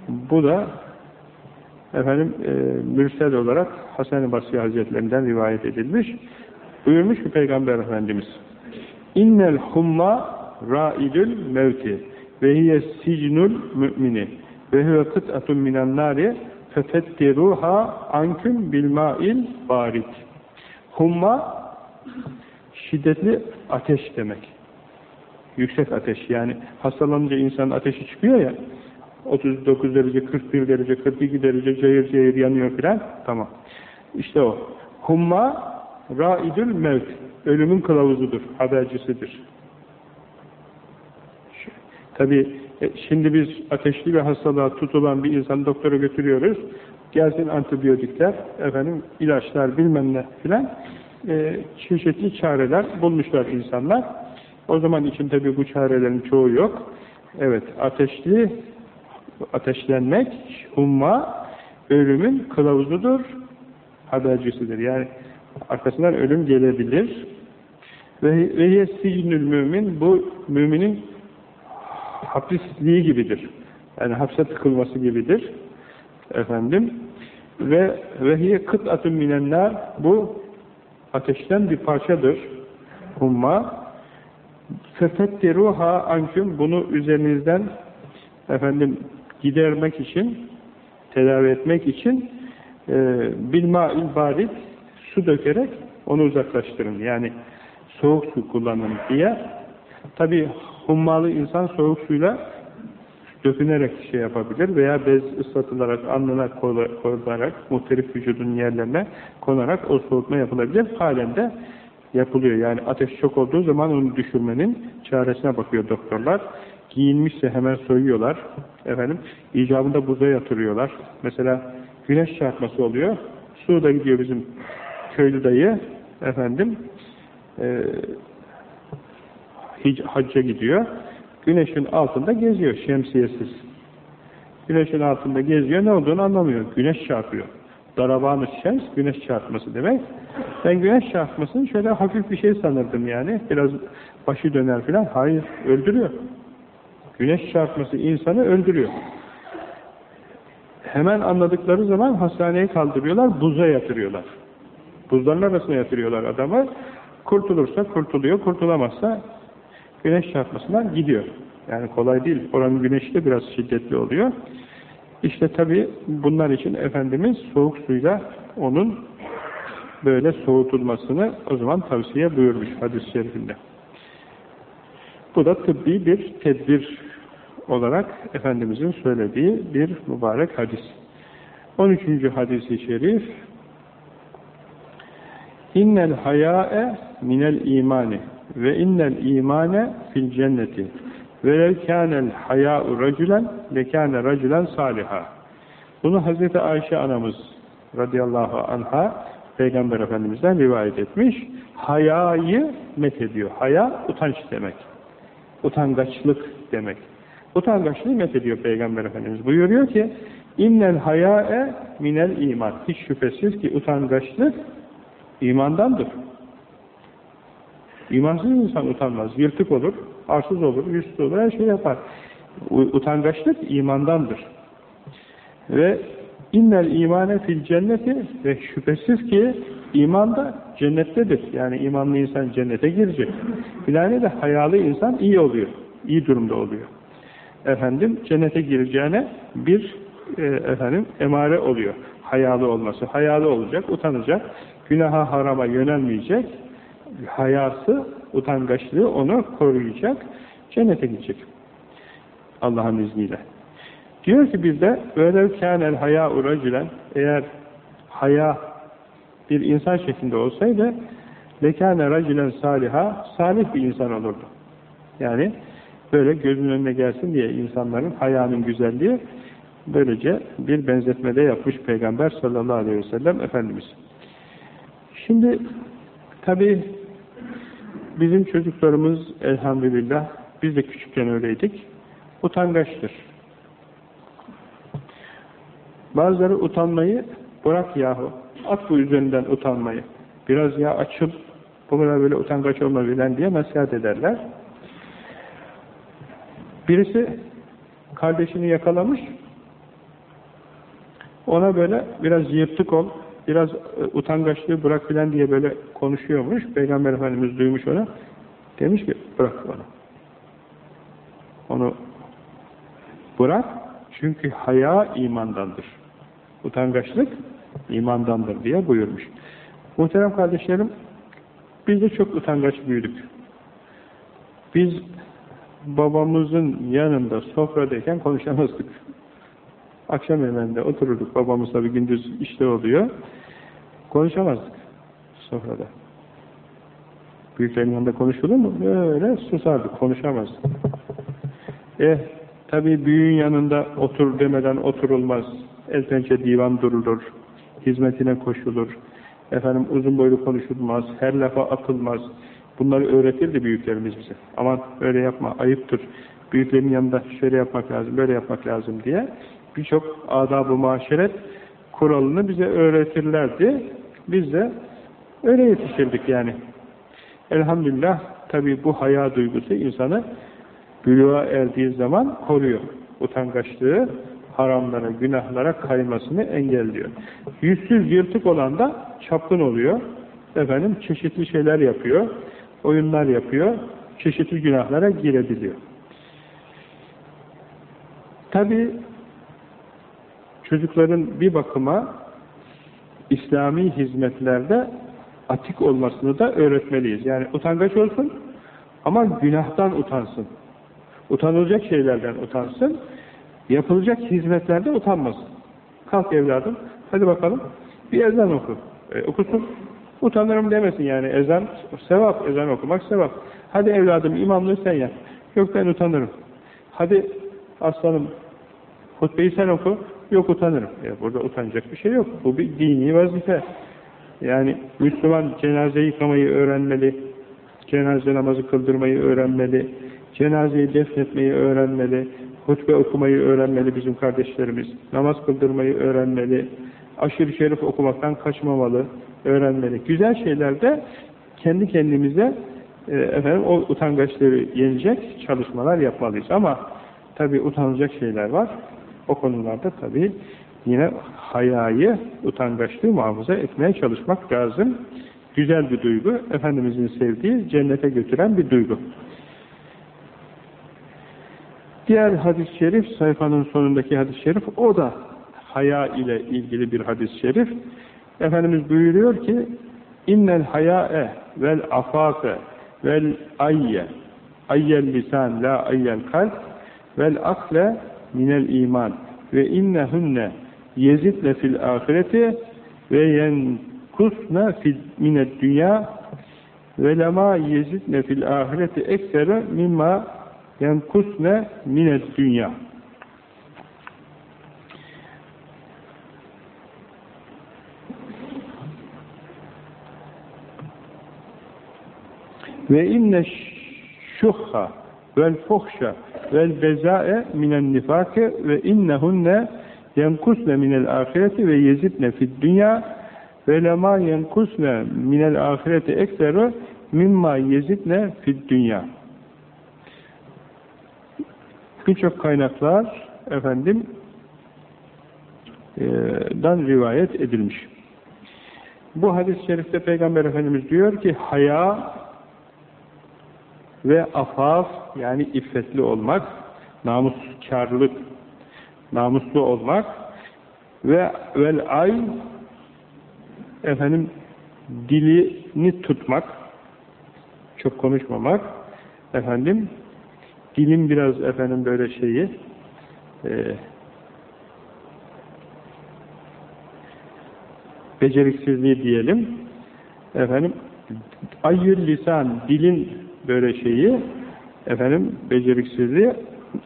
bu da efendim e, mürsel olarak Hasan-ı Basri Hazretlerinden rivayet edilmiş. Buyurmuş ki Peygamber Efendimiz İnnel humma ra'idül mevti ve hiye sicnul mümini ve huve kıt'atun minan nari fefettiruha anküm bilma'il barit. Humma şiddetli ateş demek. Yüksek ateş yani hastalanınca insanın ateşi çıkıyor ya 39 derece, 41 derece, 42 derece cayır cayır yanıyor filan. Tamam. İşte o. Humma raidül mevt. Ölümün kılavuzudur, habercisidir. Tabi e, şimdi biz ateşli bir hastalığa tutulan bir insanı doktora götürüyoruz. Gelsin antibiyotikler, efendim ilaçlar bilmem ne filan. E, çeşitli çareler bulmuşlar insanlar. O zaman için tabi bu çarelerin çoğu yok. Evet, ateşli ateşlenmek, humma, ölümün kılavuzudur, habercisidir. Yani arkasından ölüm gelebilir. Ve ve sicnül mümin bu müminin hapisliği gibidir. Yani hapse tıkılması gibidir. Efendim ve vehiye kıt'atun minenler bu ateşten bir parçadır. Humma fefettiruha anküm bunu üzerinizden efendim gidermek için, tedavi etmek için e, bilma barit su dökerek onu uzaklaştırın. Yani soğuk su kullanın diye. Tabi hummalı insan soğuk suyla dökünerek şey yapabilir veya bez ıslatılarak, alnına konularak, muhtelif vücudun yerlerine konarak o soğutma yapılabilir. Halen de yapılıyor. Yani ateş çok olduğu zaman onu düşürmenin çaresine bakıyor doktorlar. Giyinmişse hemen soyuyorlar. Efendim, icabında buza yatırıyorlar. Mesela güneş çarpması oluyor. Su da gidiyor bizim köylü dayı. Efendim, hacca gidiyor. Güneşin altında geziyor şemsiyesiz. Güneşin altında geziyor ne olduğunu anlamıyor. Güneş çarpıyor. Darabanı şems güneş çarpması demek. Ben güneş çarpmasını şöyle hafif bir şey sanırdım yani. Biraz başı döner filan. Hayır, öldürüyor. Güneş çarpması insanı öldürüyor. Hemen anladıkları zaman hastaneye kaldırıyorlar, buza yatırıyorlar. Buzların arasına yatırıyorlar adamı. Kurtulursa kurtuluyor, kurtulamazsa güneş çarpmasından gidiyor. Yani kolay değil. Oranın güneşi de biraz şiddetli oluyor. İşte tabi bunlar için Efendimiz soğuk suyla onun böyle soğutulmasını o zaman tavsiye buyurmuş hadis-i şerifinde. Bu da tıbbi bir tedbir olarak Efendimizin söylediği bir mübarek hadis. 13. hadisi şerif İnnel hayâe minel imani ve innel imane fil cenneti velev kânel hayâ'u racülen ve kâne racülen saliha. Bunu Hazreti Ayşe anamız radıyallahu anha Peygamber Efendimiz'den rivayet etmiş. Hayayı met ediyor. Haya utanç demek. Utangaçlık demek. Utangaçlığı met ediyor Peygamber Efendimiz. Buyuruyor ki innel hayâe minel iman. Hiç şüphesiz ki utangaçlık imandandır. İmansız insan utanmaz. Yırtık olur, arsız olur, yüzsüz olur, her şey yapar. Utangaçlık imandandır. Ve innel imane fil cenneti ve şüphesiz ki iman da cennettedir. Yani imanlı insan cennete girecek. Bilane de hayalı insan iyi oluyor. iyi durumda oluyor. Efendim cennete gireceğine bir e, efendim emare oluyor. Hayalı olması. Hayalı olacak, utanacak. Günaha harama yönelmeyecek hayası, utangaçlığı onu koruyacak, cennete gidecek. Allah'ın izniyle. Diyor ki bizde öyle kânel haya uracülen eğer haya bir insan şeklinde olsaydı lekâne racülen saliha salih bir insan olurdu. Yani böyle gözün önüne gelsin diye insanların hayanın güzelliği böylece bir benzetmede yapmış Peygamber sallallahu aleyhi ve sellem Efendimiz. Şimdi tabi Bizim çocuklarımız elhamdülillah, biz de küçükken öyleydik, utangaçtır. Bazıları utanmayı bırak yahu, at bu üzerinden utanmayı. Biraz ya açıl, bu kadar böyle utangaç olma bilen diye nasihat ederler. Birisi kardeşini yakalamış, ona böyle biraz yırtık ol, biraz e, utangaçlığı bırak filan diye böyle konuşuyormuş. Peygamber Efendimiz duymuş onu. Demiş ki bırak onu. Onu bırak çünkü haya imandandır. Utangaçlık imandandır diye buyurmuş. Muhterem kardeşlerim biz de çok utangaç büyüdük. Biz babamızın yanında sofradayken konuşamazdık. Akşam yemeğinde otururduk. Babamız tabi gündüz işte oluyor. Konuşamazdık sofrada. Büyüklerin yanında konuşulur mu? Öyle susardık, konuşamazdık. Eh, tabi büyüğün yanında otur demeden oturulmaz. El pençe divan durulur. Hizmetine koşulur. Efendim uzun boylu konuşulmaz. Her lafa atılmaz. Bunları öğretirdi büyüklerimiz bize. Aman öyle yapma, ayıptır. Büyüklerin yanında şöyle yapmak lazım, böyle yapmak lazım diye birçok adab-ı maşeret kuralını bize öğretirlerdi. Biz de öyle yetiştirdik yani. Elhamdülillah tabi bu haya duygusu insanı büyüğa erdiği zaman koruyor. Utangaçlığı haramlara, günahlara kaymasını engelliyor. Yüzsüz yırtık olan da çapkın oluyor. Efendim çeşitli şeyler yapıyor. Oyunlar yapıyor. Çeşitli günahlara girebiliyor. Tabi çocukların bir bakıma İslami hizmetlerde atik olmasını da öğretmeliyiz. Yani utangaç olsun ama günahtan utansın. Utanılacak şeylerden utansın. Yapılacak hizmetlerde utanmasın. Kalk evladım, hadi bakalım bir ezan oku. E, okusun. Utanırım demesin yani ezan sevap, ezan okumak sevap. Hadi evladım imamlığı sen yap. Yok ben utanırım. Hadi aslanım hutbeyi sen oku. Yok utanırım. Ya burada utanacak bir şey yok. Bu bir dini vazife. Yani Müslüman cenaze yıkamayı öğrenmeli. Cenaze namazı kıldırmayı öğrenmeli. Cenazeyi defnetmeyi öğrenmeli. Hutbe okumayı öğrenmeli bizim kardeşlerimiz. Namaz kıldırmayı öğrenmeli. Aşırı şerif okumaktan kaçmamalı. Öğrenmeli. Güzel şeylerde kendi kendimize e, efendim o utangaçları yenecek çalışmalar yapmalıyız. Ama tabi utanacak şeyler var. O konularda tabi yine hayayı, utangaçlığı muhafaza etmeye çalışmak lazım. Güzel bir duygu, Efendimizin sevdiği, cennete götüren bir duygu. Diğer hadis-i şerif, sayfanın sonundaki hadis-i şerif, o da haya ile ilgili bir hadis-i şerif. Efendimiz buyuruyor ki, innel haya'e vel afafe vel ayye ayyel lisan la ayyel kalp vel akle minel iman ve innehunne yezidne fil ahireti ve yenkusne fil mined dünya ve lema yezidne fil ahireti eksere mimma yenkusne mined dünya. Ve inne şuhha vel fuhşa vel bezae minen nifake ve innehunne yenkusne minel ahireti ve yezidne fid dünya ve lema yenkusne minel ahireti ekseru mimma yezidne fid dünya birçok kaynaklar efendim e, dan rivayet edilmiş. Bu hadis-i şerifte Peygamber Efendimiz diyor ki haya ve afaf yani iffetli olmak, namuskarlık, namuslu olmak ve vel ay efendim dilini tutmak, çok konuşmamak, efendim dilim biraz efendim böyle şeyi e, beceriksizliği diyelim efendim ayyül lisan dilin böyle şeyi efendim beceriksizliği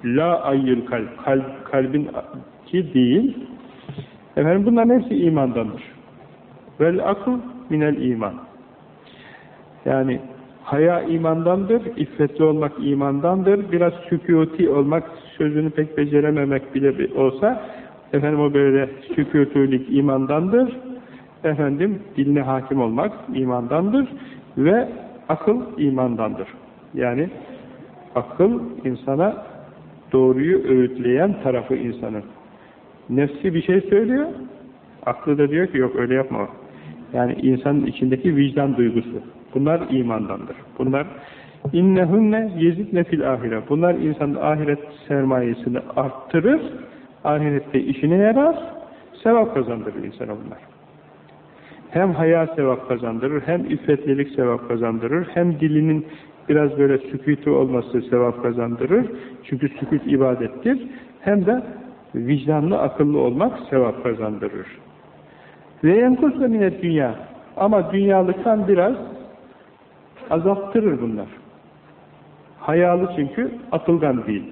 la ayyül kalp, kalp kalbin ki değil. Efendim bunların hepsi imandandır. Vel akıl minel iman. Yani haya imandandır iffetli olmak imandandır. Biraz sükuti olmak sözünü pek becerememek bile olsa efendim o böyle sükutulik imandandır. Efendim diline hakim olmak imandandır. Ve akıl imandandır. Yani akıl insana doğruyu öğütleyen tarafı insanın. Nefsi bir şey söylüyor, aklı da diyor ki yok öyle yapma. Yani insanın içindeki vicdan duygusu. Bunlar imandandır. Bunlar innehunne yezidne fil ahire. Bunlar insanın ahiret sermayesini arttırır, ahirette işine yarar, sevap kazandırır insana bunlar hem haya sevap kazandırır, hem iffetlilik sevap kazandırır, hem dilinin biraz böyle sükutu olması sevap kazandırır. Çünkü sükut ibadettir. Hem de vicdanlı, akıllı olmak sevap kazandırır. Ve yenkusla minet dünya. Ama dünyalıktan biraz azalttırır bunlar. Hayalı çünkü atılgan değil.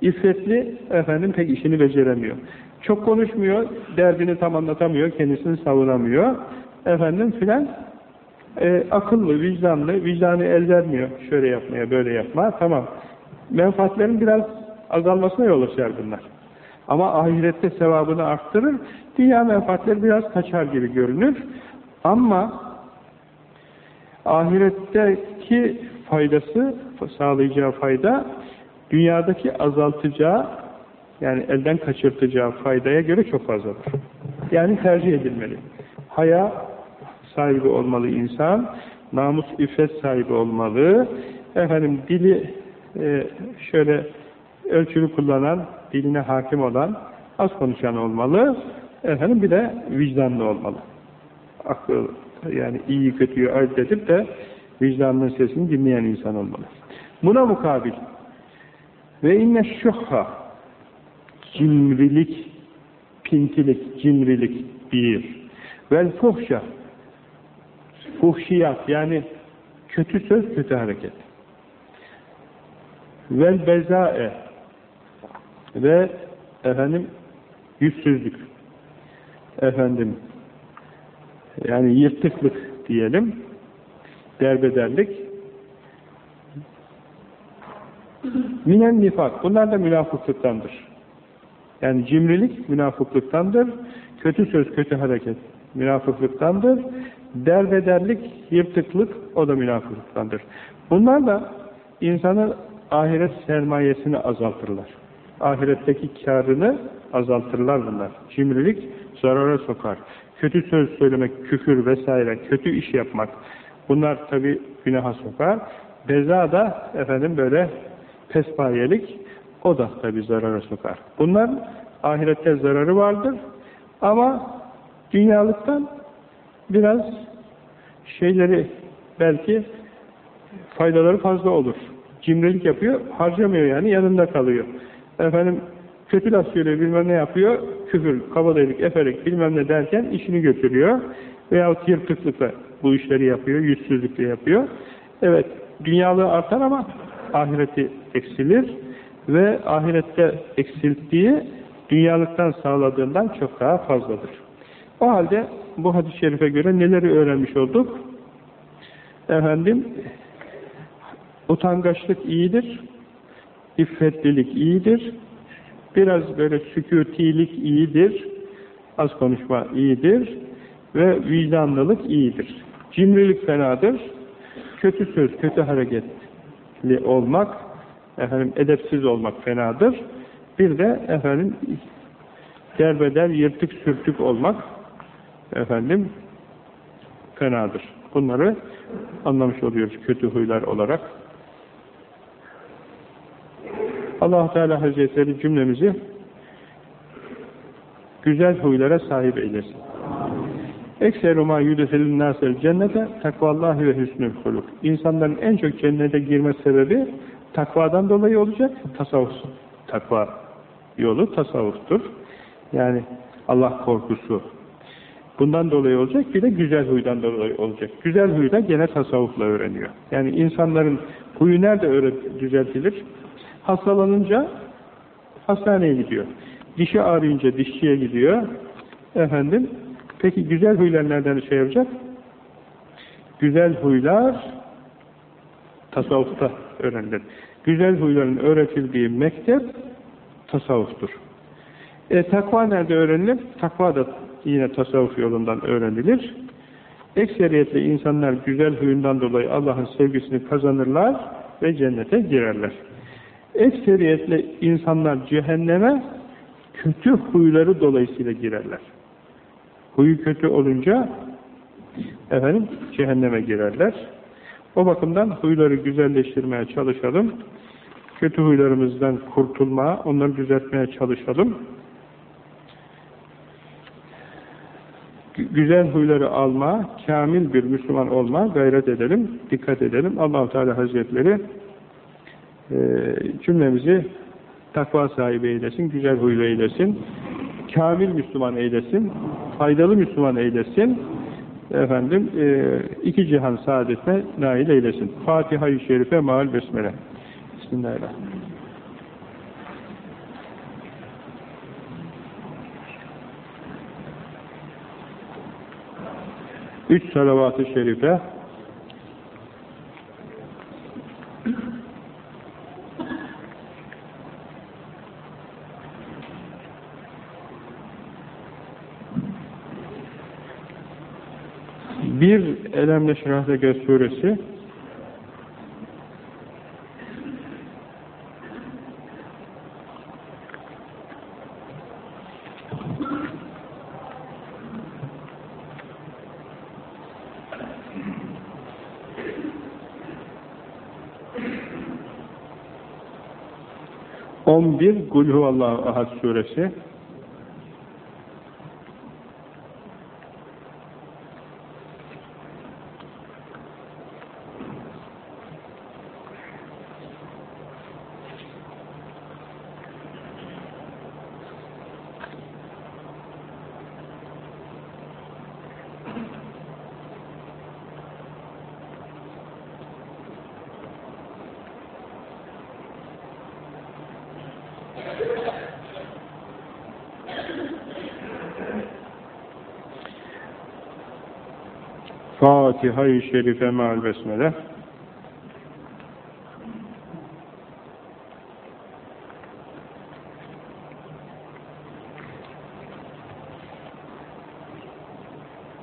İffetli efendim pek işini beceremiyor. Çok konuşmuyor, derdini tam anlatamıyor, kendisini savunamıyor efendim filan e, akıllı, vicdanlı, vicdanı el vermiyor şöyle yapmaya, böyle yapma, tamam. Menfaatlerin biraz azalmasına yol açar bunlar. Ama ahirette sevabını arttırır, dünya menfaatleri biraz kaçar gibi görünür. Ama ahiretteki faydası, sağlayacağı fayda, dünyadaki azaltacağı, yani elden kaçırtacağı faydaya göre çok fazladır. Yani tercih edilmeli. Haya sahibi olmalı insan, namus iffet sahibi olmalı, efendim dili e, şöyle ölçülü kullanan, diline hakim olan, az konuşan olmalı, efendim bir de vicdanlı olmalı. Aklı Yani iyi kötüyü ayırt edip de vicdanının sesini dinleyen insan olmalı. Buna mukabil ve inne şuhha cimrilik, pintilik, cimrilik bir. Vel fuhşa fuhşiyat yani kötü söz, kötü hareket. Vel bezae ve efendim yüzsüzlük. Efendim yani yırtıklık diyelim derbederlik. Minen nifak bunlar da münafıklıktandır. Yani cimrilik münafıklıktandır kötü söz kötü hareket münafıklıktandır derbederlik yırtıklık o da münafıklıktandır bunlar da insanın ahiret sermayesini azaltırlar ahiretteki karını azaltırlar bunlar. Cimrilik zarara sokar. Kötü söz söylemek, küfür vesaire, kötü iş yapmak bunlar tabi günaha sokar. Beza da efendim böyle pespayelik o da tabi zarara sokar. Bunlar ahirette zararı vardır ama dünyalıktan biraz şeyleri belki faydaları fazla olur. Cimrilik yapıyor, harcamıyor yani yanında kalıyor efendim kötü laf söylüyor bilmem ne yapıyor, küfür, kabadayılık, efelik bilmem ne derken işini götürüyor. Veyahut yırtıklıkla bu işleri yapıyor, yüzsüzlükle yapıyor. Evet, dünyalığı artar ama ahireti eksilir ve ahirette eksilttiği dünyalıktan sağladığından çok daha fazladır. O halde bu hadis-i şerife göre neleri öğrenmiş olduk? Efendim, utangaçlık iyidir, İffetlilik iyidir. Biraz böyle sükutilik iyidir. Az konuşma iyidir. Ve vicdanlılık iyidir. Cimrilik fenadır. Kötü söz, kötü hareketli olmak, efendim edepsiz olmak fenadır. Bir de efendim derbeder, yırtık sürtük olmak efendim fenadır. Bunları anlamış oluyoruz kötü huylar olarak allah Teala Hazretleri cümlemizi güzel huylara sahip eylesin. Ekseru ma yüdeselün nasel cennete takvallahi ve hüsnül huluk. İnsanların en çok cennete girme sebebi takvadan dolayı olacak. Tasavvuf, takva yolu tasavvuftur. Yani Allah korkusu. Bundan dolayı olacak. Bir de güzel huydan dolayı olacak. Güzel huy da gene tasavvufla öğreniyor. Yani insanların huyu nerede düzeltilir? Hastalanınca hastaneye gidiyor. Dişi ağrıyınca dişçiye gidiyor. Efendim, peki güzel huylar nereden şey yapacak? Güzel huylar tasavvufta öğrenilir. Güzel huyların öğretildiği mektep tasavvuftur. E, takva nerede öğrenilir? Takva da yine tasavvuf yolundan öğrenilir. Ekseriyetle insanlar güzel huyundan dolayı Allah'ın sevgisini kazanırlar ve cennete girerler. Ekseriyetle insanlar cehenneme kötü huyları dolayısıyla girerler. Huyu kötü olunca efendim cehenneme girerler. O bakımdan huyları güzelleştirmeye çalışalım. Kötü huylarımızdan kurtulmaya, onları düzeltmeye çalışalım. Güzel huyları alma, kamil bir Müslüman olma gayret edelim, dikkat edelim. allah Teala Hazretleri e, cümlemizi takva sahibi eylesin, güzel huylu eylesin, kamil Müslüman eylesin, faydalı Müslüman eylesin, efendim e, iki cihan saadetine nail eylesin. Fatiha-i Şerife maal besmele. Bismillahirrahmanirrahim. Üç salavat-ı şerife. Bir Elemle Şerahlege suresi On bir Kulhuvallahu Ahad suresi 11 Fatiha-i Şerife meal besmele.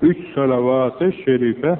Üç salavat-ı şerife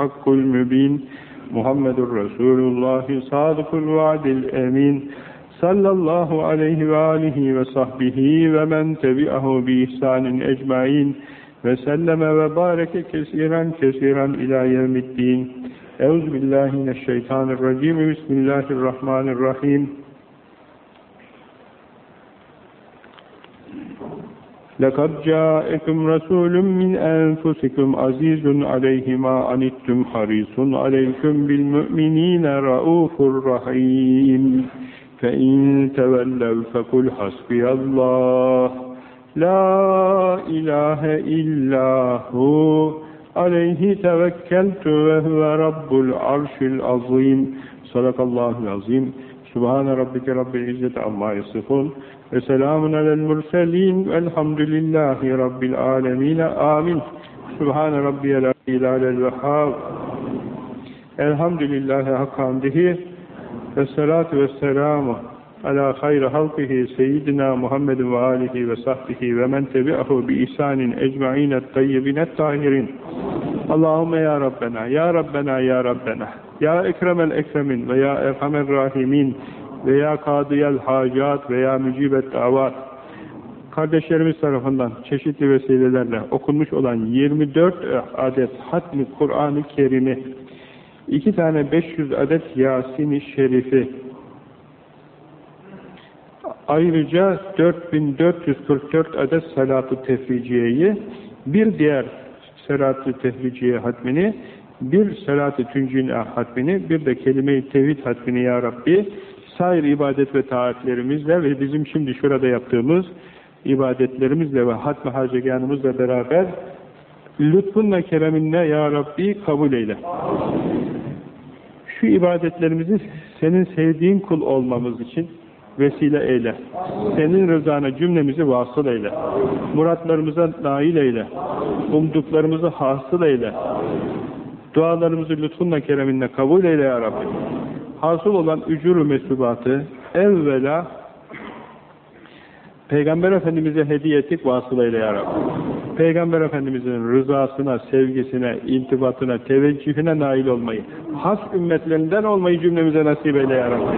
hakkul mübin. Muhammedur Resulullah sadıkul vaadil emin. Sallallahu aleyhi ve alihi ve sahbihi ve men tebi'ahu bi ihsanin ecmain ve selleme ve bareke kesiren kesiren ila yevmiddin Euzubillahimineşşeytanirracim Bismillahirrahmanirrahim الرجيم بسم الله الرحمن الرحيم لقد جاءكم رسول من أنفسكم عزيز عليه ما عنتم حريص عليكم بالمؤمنين رؤوف رحيم فإن تولوا فقل حسبي الله لا إله إلا هو عليه توكلت وهو رب العرش العظيم صدق الله العظيم سبحان ربك رب العزة عما يصفون وسلام على المرسلين والحمد لله رب العالمين آمين. سبحان ربي العلي على الوهاب الحمد لله حق حمده والصلاة والسلام على خير خلقه سيدنا محمد وآله وصحبه ومن تبعه بإحسان أجمعين الطيبين الطاهرين. Allahümme ya Rabbena, ya Rabbena, ya Rabbena, ya Ekremel Ekremin ve ya Erhamer Rahimin ve ya Kadiyel Hacat ve ya Mücibet Davat kardeşlerimiz tarafından çeşitli vesilelerle okunmuş olan 24 adet hatmi Kur'an-ı Kerim'i, iki tane 500 adet Yasin-i Şerif'i, ayrıca 4444 adet salatı tefriciyeyi, bir diğer Salat-ı Tefriciye hatmini bir Salat-ı Tüncine hatmini bir de Kelime-i Tevhid hatmini Ya Rabbi sair ibadet ve taatlerimizle ve bizim şimdi şurada yaptığımız ibadetlerimizle ve hatm-ı harceganımızla beraber lütfunla kereminle Ya Rabbi kabul eyle. Şu ibadetlerimizi senin sevdiğin kul olmamız için vesile eyle. Senin rızana cümlemizi vasıl eyle. Muratlarımıza nail eyle. Umduklarımızı hasıl eyle. Dualarımızı lütfunla kereminle kabul eyle Ya Rabbi hasıl olan ücuru mesubatı evvela Peygamber Efendimiz'e hediye ettik vasılayla ya Rabbi. Peygamber Efendimiz'in rızasına, sevgisine, intibatına, teveccühüne nail olmayı, has ümmetlerinden olmayı cümlemize nasip eyle ya Rabbi.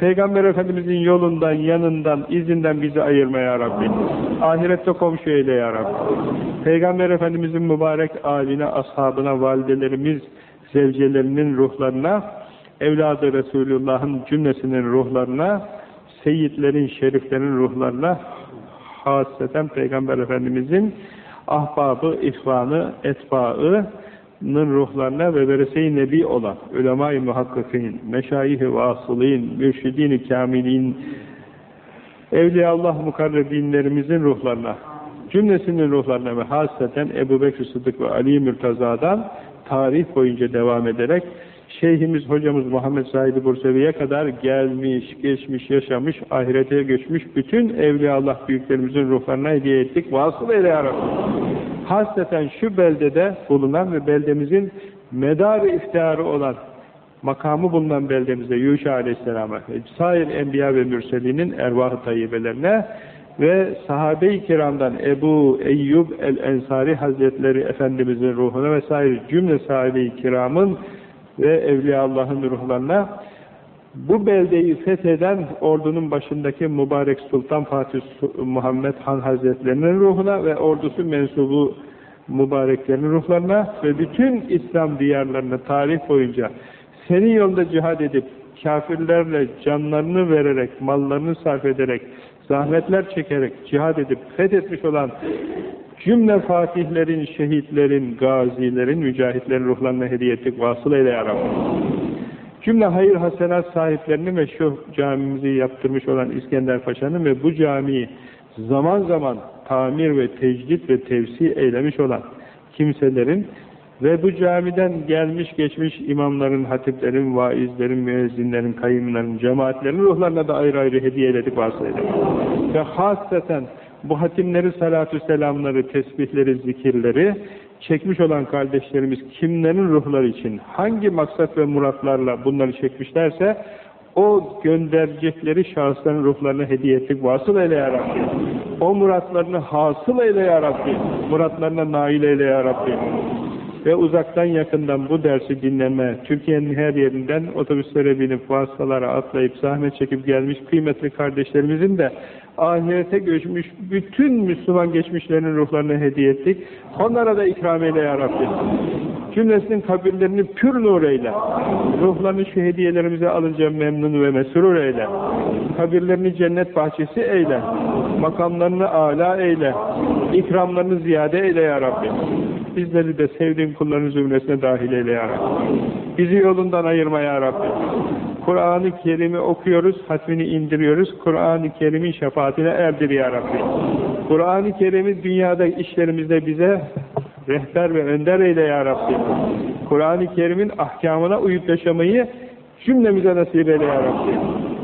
Peygamber Efendimiz'in yolundan, yanından, izinden bizi ayırma ya Rabbi. Ahirette komşu eyle ya Rabbi. Peygamber Efendimiz'in mübarek aline, ashabına, validelerimiz, zevcelerinin ruhlarına, evladı Resulullah'ın cümlesinin ruhlarına, seyitlerin, şeriflerin ruhlarına, hasreten Peygamber Efendimiz'in ahbabı, ihvanı, etbaının ruhlarına ve verese-i nebi olan ulema-i muhakkikin, meşayih-i vasılin, mürşidin-i kamilin Evliyaullah mukarrebinlerimizin ruhlarına, cümlesinin ruhlarına ve hasreten Ebu Bekir Sıddık ve Ali Mürtaza'dan tarih boyunca devam ederek Şeyhimiz, hocamız Muhammed Said Bursevi'ye kadar gelmiş, geçmiş, yaşamış, ahirete göçmüş bütün Evliyaullah büyüklerimizin ruhlarına hediye ettik. Vasıl eyle ya Hasreten şu beldede bulunan ve beldemizin medar iftiharı olan makamı bulunan beldemizde Yuşa Aleyhisselam'a, sair enbiya ve mürselinin ervah-ı tayyibelerine ve sahabe-i kiramdan Ebu Eyyub el-Ensari Hazretleri Efendimizin ruhuna vesaire cümle sahabe-i kiramın ve Evliya Allah'ın ruhlarına bu beldeyi fetheden ordunun başındaki mübarek Sultan Fatih Muhammed Han Hazretlerinin ruhuna ve ordusu mensubu mübareklerin ruhlarına ve bütün İslam diyarlarına tarih boyunca senin yolda cihad edip kafirlerle canlarını vererek, mallarını sarf ederek, zahmetler çekerek cihad edip fethetmiş olan cümle fatihlerin, şehitlerin, gazilerin, mücahitlerin ruhlarına hediye ettik. Vasıl eyle ya Rabbi. Cümle hayır hasenat sahiplerini ve şu camimizi yaptırmış olan İskender Paşa'nın ve bu camiyi zaman zaman tamir ve tecdit ve tevsi eylemiş olan kimselerin ve bu camiden gelmiş geçmiş imamların, hatiplerin, vaizlerin, müezzinlerin, kayyumların, cemaatlerin ruhlarına da ayrı ayrı hediye ededik, vasıl edelim. Ve hasreten bu hatimleri, salatü selamları, tesbihleri, zikirleri çekmiş olan kardeşlerimiz kimlerin ruhları için hangi maksat ve muratlarla bunları çekmişlerse o gönderecekleri şahısların ruhlarına hediye ettik. Vasıl eyle ya Rabbi. O muratlarını hasıl eyle ya Rabbi. Muratlarına nail eyle ya Rabbi ve uzaktan yakından bu dersi dinleme, Türkiye'nin her yerinden otobüslere binip vasıtalara atlayıp zahmet çekip gelmiş kıymetli kardeşlerimizin de ahirete göçmüş bütün Müslüman geçmişlerinin ruhlarını hediye ettik. Onlara da ikram eyle ya Rabbi. Cümlesinin kabirlerini pür nur eyle. Ruhlarını şu hediyelerimize alınca memnun ve mesrur eyle. Kabirlerini cennet bahçesi eyle. Makamlarını âlâ eyle. İkramlarını ziyade eyle ya Rabbi. Bizleri de sevdiğin kulların zümresine dahil eyle ya Rabbi. Bizi yolundan ayırma ya Rabbi. Kur'an-ı Kerim'i okuyoruz, hatmini indiriyoruz. Kur'an-ı Kerim'in şefaatine erdir ya Rabbi. Kur'an-ı Kerim'i dünyada işlerimizde bize rehber ve önder eyle ya Rabbi. Kur'an-ı Kerim'in ahkamına uyup yaşamayı cümlemize nasip eyle ya Rabbi.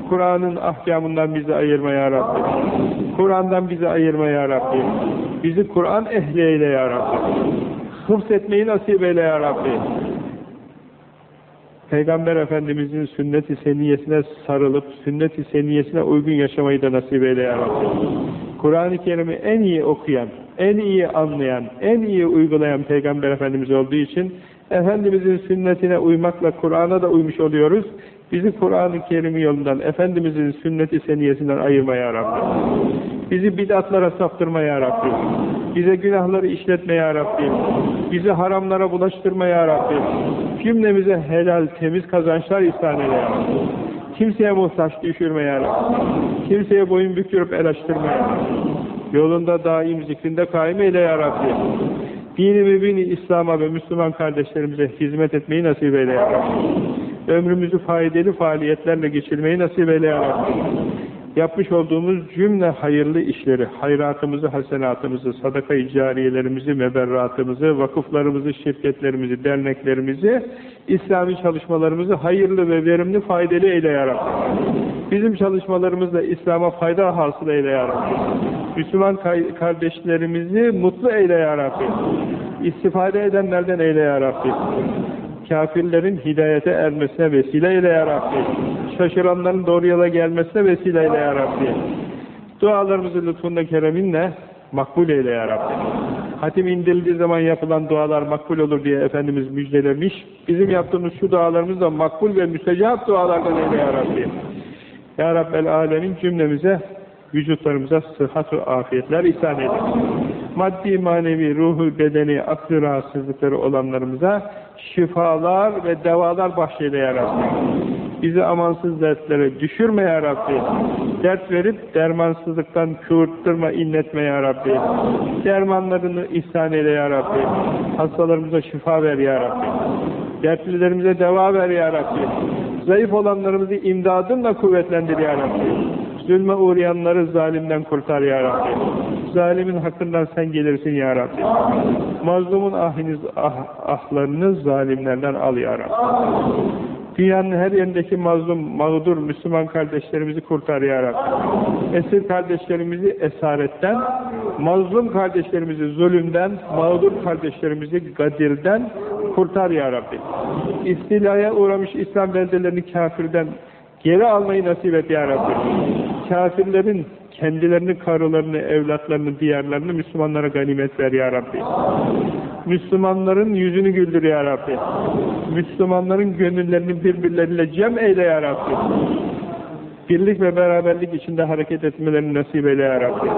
Kur'an'ın ahkamından bizi ayırma ya Rabbi. Kur'an'dan bizi ayırma ya Rabbi. Bizi Kur'an ehli eyle ya Rabbi. Hıfz etmeyi nasip eyle ya Rabbi. Peygamber Efendimizin sünnet-i seniyesine sarılıp, sünnet-i seniyesine uygun yaşamayı da nasip eyle ya. Kur'an-ı Kerim'i en iyi okuyan, en iyi anlayan, en iyi uygulayan Peygamber Efendimiz olduğu için Efendimizin sünnetine uymakla Kur'an'a da uymuş oluyoruz. Bizi Kur'an-ı Kerim yolundan, Efendimizin sünneti seniyesinden ayırma ya Rabbi. Bizi bid'atlara saptırma ya Rabbi. Bize günahları işletme ya Rabbi. Bizi haramlara bulaştırma ya Rabbi. Cümlemize helal, temiz kazançlar ihsan eyle ya Rabbi. Kimseye muhtaç düşürme ya Rabbi. Kimseye boyun bükürüp el açtırma ya Rabbi. Yolunda daim zikrinde kaim eyle ya Rabbi. Dini mübini İslam'a ve Müslüman kardeşlerimize hizmet etmeyi nasip eyle ya Rabbi. Ömrümüzü faydalı faaliyetlerle geçirmeyi nasip eyle ya Rabbi. Yapmış olduğumuz cümle hayırlı işleri, hayratımızı, hasenatımızı, sadaka-i cariyelerimizi, meberratımızı, vakıflarımızı, şirketlerimizi, derneklerimizi, İslami çalışmalarımızı hayırlı ve verimli faydalı eyle ya Rabbi. Bizim çalışmalarımızla İslam'a fayda hasıl eyle ya Rabbi. Müslüman kardeşlerimizi mutlu eyle ya Rabbi. İstifade edenlerden eyle ya Rabbi. Kafirlerin hidayete ermesine vesile eyle ya Rabbi. Şaşıranların doğru yola gelmesine vesile eyle ya Rabbi. Dualarımızı lütfunda kereminle makbul eyle ya Rabbi. Hatim indirildiği zaman yapılan dualar makbul olur diye Efendimiz müjdelemiş. Bizim yaptığımız şu dualarımız da makbul ve müstecap dualardan eyle ya Rabbi. Ya Rabbel Alemin cümlemize vücutlarımıza sıhhat ve afiyetler ihsan edin. Maddi, manevi, ruhu, bedeni, aklı rahatsızlıkları olanlarımıza şifalar ve devalar bahşeyle ya. Bizi amansız dertlere düşürme ya Rabbi. Dert verip dermansızlıktan kıvırttırma, inletme ya Rabbi. Dermanlarını ihsan eyle ya Rabbi. Hastalarımıza şifa ver ya Rabbi. Dertlilerimize deva ver ya Rabbi. Zayıf olanlarımızı imdadınla kuvvetlendir ya Rabbi. Zulme uğrayanları zalimden kurtar ya Rabbi. Zalimin hakkından sen gelirsin ya Rabbi. Mazlumun ahiniz, ah, ahlarını zalimlerden al ya Rabbi. Dünyanın her yerindeki mazlum, mağdur Müslüman kardeşlerimizi kurtar ya Rabbi. Esir kardeşlerimizi esaretten, mazlum kardeşlerimizi zulümden, mağdur kardeşlerimizi gadirden kurtar ya Rabbi. İstilaya uğramış İslam beldelerini kafirden geri almayı nasip et ya Rabbi. Kafirlerin kendilerini, karılarını, evlatlarını, diyarlarını Müslümanlara ganimet ver ya Rabbi. Müslümanların yüzünü güldür ya Rabbi. Müslümanların gönüllerini birbirleriyle cem eyle ya Rabbi. Birlik ve beraberlik içinde hareket etmelerini nasip eyle ya Rabbi.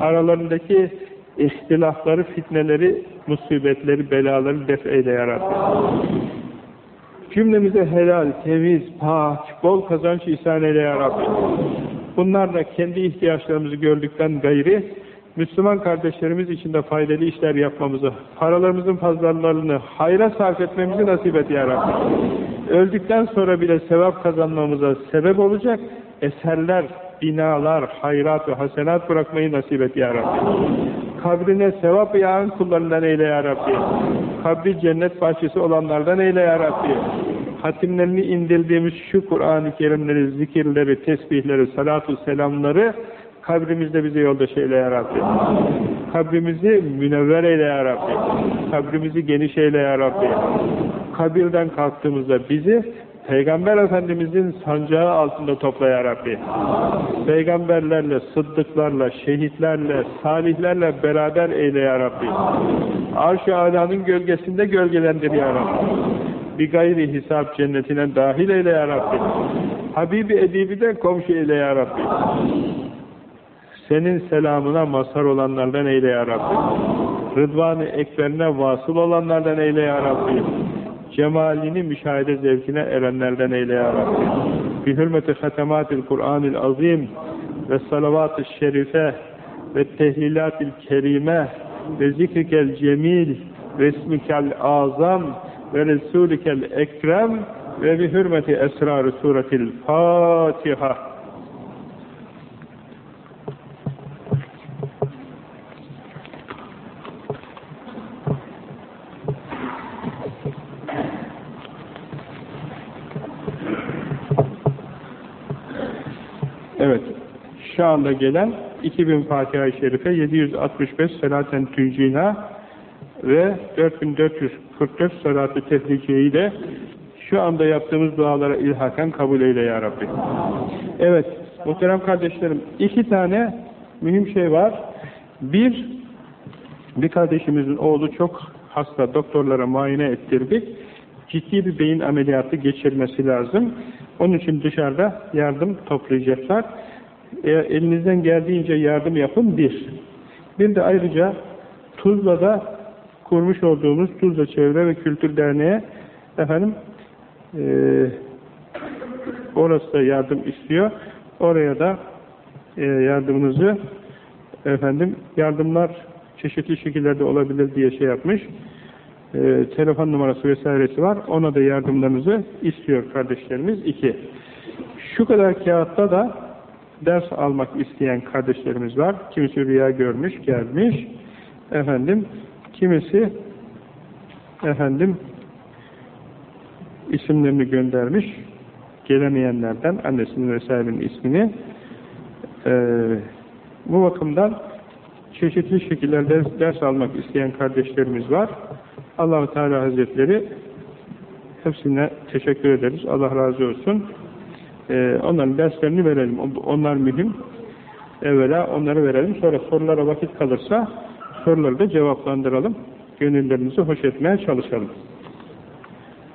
Aralarındaki ihtilafları, fitneleri, musibetleri, belaları def eyle ya Rabbi. Cümlemize helal, temiz, pak, bol kazanç ihsan eyle ya Rabbi. Bunlar da kendi ihtiyaçlarımızı gördükten gayri, Müslüman kardeşlerimiz için de faydalı işler yapmamızı, paralarımızın fazlalarını hayra sarf etmemizi nasip et ya Rabbi. Öldükten sonra bile sevap kazanmamıza sebep olacak eserler, binalar, hayrat ve hasenat bırakmayı nasip et ya Rabbi. Kabrine sevap yağın kullarından eyle ya Rabbi. Kabri cennet bahçesi olanlardan eyle ya Rabbi. Hatimlerini indirdiğimiz şu Kur'an-ı Kerimleri, zikirleri, tesbihleri, salatu selamları kabrimizde bize yoldaş eyle ya Rabbi. Kabrimizi münevver eyle ya Rabbi. Kabrimizi geniş eyle ya Rabbi. Kabirden kalktığımızda bizi Peygamber Efendimizin sancağı altında topla ya Rabbi. Peygamberlerle, sıddıklarla, şehitlerle, salihlerle beraber eyle ya Rabbi. Arş-ı gölgesinde gölgelendir ya Rabbi. Bir gayri hesap cennetine dahil eyle ya Rabbi. Habibi edibi de komşu eyle ya Rabbi. Senin selamına mazhar olanlardan eyle ya Rabbi. Rıdvan-ı Ekber'ine vasıl olanlardan eyle ya Rabbi. Cemalini müşahede zevkine erenlerden eyle ya Rabbi. Bi hürmeti hatematil Kur'anil azim ve salavat-ı şerife ve tehlilat-ül kerime ve zikrikel cemil ve ismikel azam ve resulikel ekrem ve bi hürmeti esrar-ı suretil Fatiha. Evet. Şu anda gelen 2000 Fatiha-i Şerife, 765 Selaten Tüncina ve 4444 Salat-ı Tehlike ile şu anda yaptığımız dualara ilhaken kabul eyle ya Rabbi. Evet, muhterem kardeşlerim, iki tane mühim şey var. Bir, bir kardeşimizin oğlu çok hasta, doktorlara muayene ettirdik. Ciddi bir beyin ameliyatı geçirmesi lazım. Onun için dışarıda yardım toplayacaklar. E, elinizden geldiğince yardım yapın bir. Bir de ayrıca Tuzla'da kurmuş olduğumuz Tuzla Çevre ve Kültür Derneği efendim e, orası da yardım istiyor. Oraya da e, yardımınızı efendim yardımlar çeşitli şekillerde olabilir diye şey yapmış. E, telefon numarası vesairesi var. Ona da yardımlarınızı istiyor kardeşlerimiz. iki. Şu kadar kağıtta da ders almak isteyen kardeşlerimiz var. Kimisi rüya görmüş, gelmiş. Efendim, kimisi efendim isimlerini göndermiş. Gelemeyenlerden annesinin vesairenin ismini ee, bu bakımdan çeşitli şekillerde ders almak isteyen kardeşlerimiz var. Allahu Teala Hazretleri hepsine teşekkür ederiz. Allah razı olsun. Ee, onların derslerini verelim. Onlar mühim. Evvela onları verelim. Sonra sorulara vakit kalırsa soruları da cevaplandıralım. Gönüllerinizi hoş etmeye çalışalım.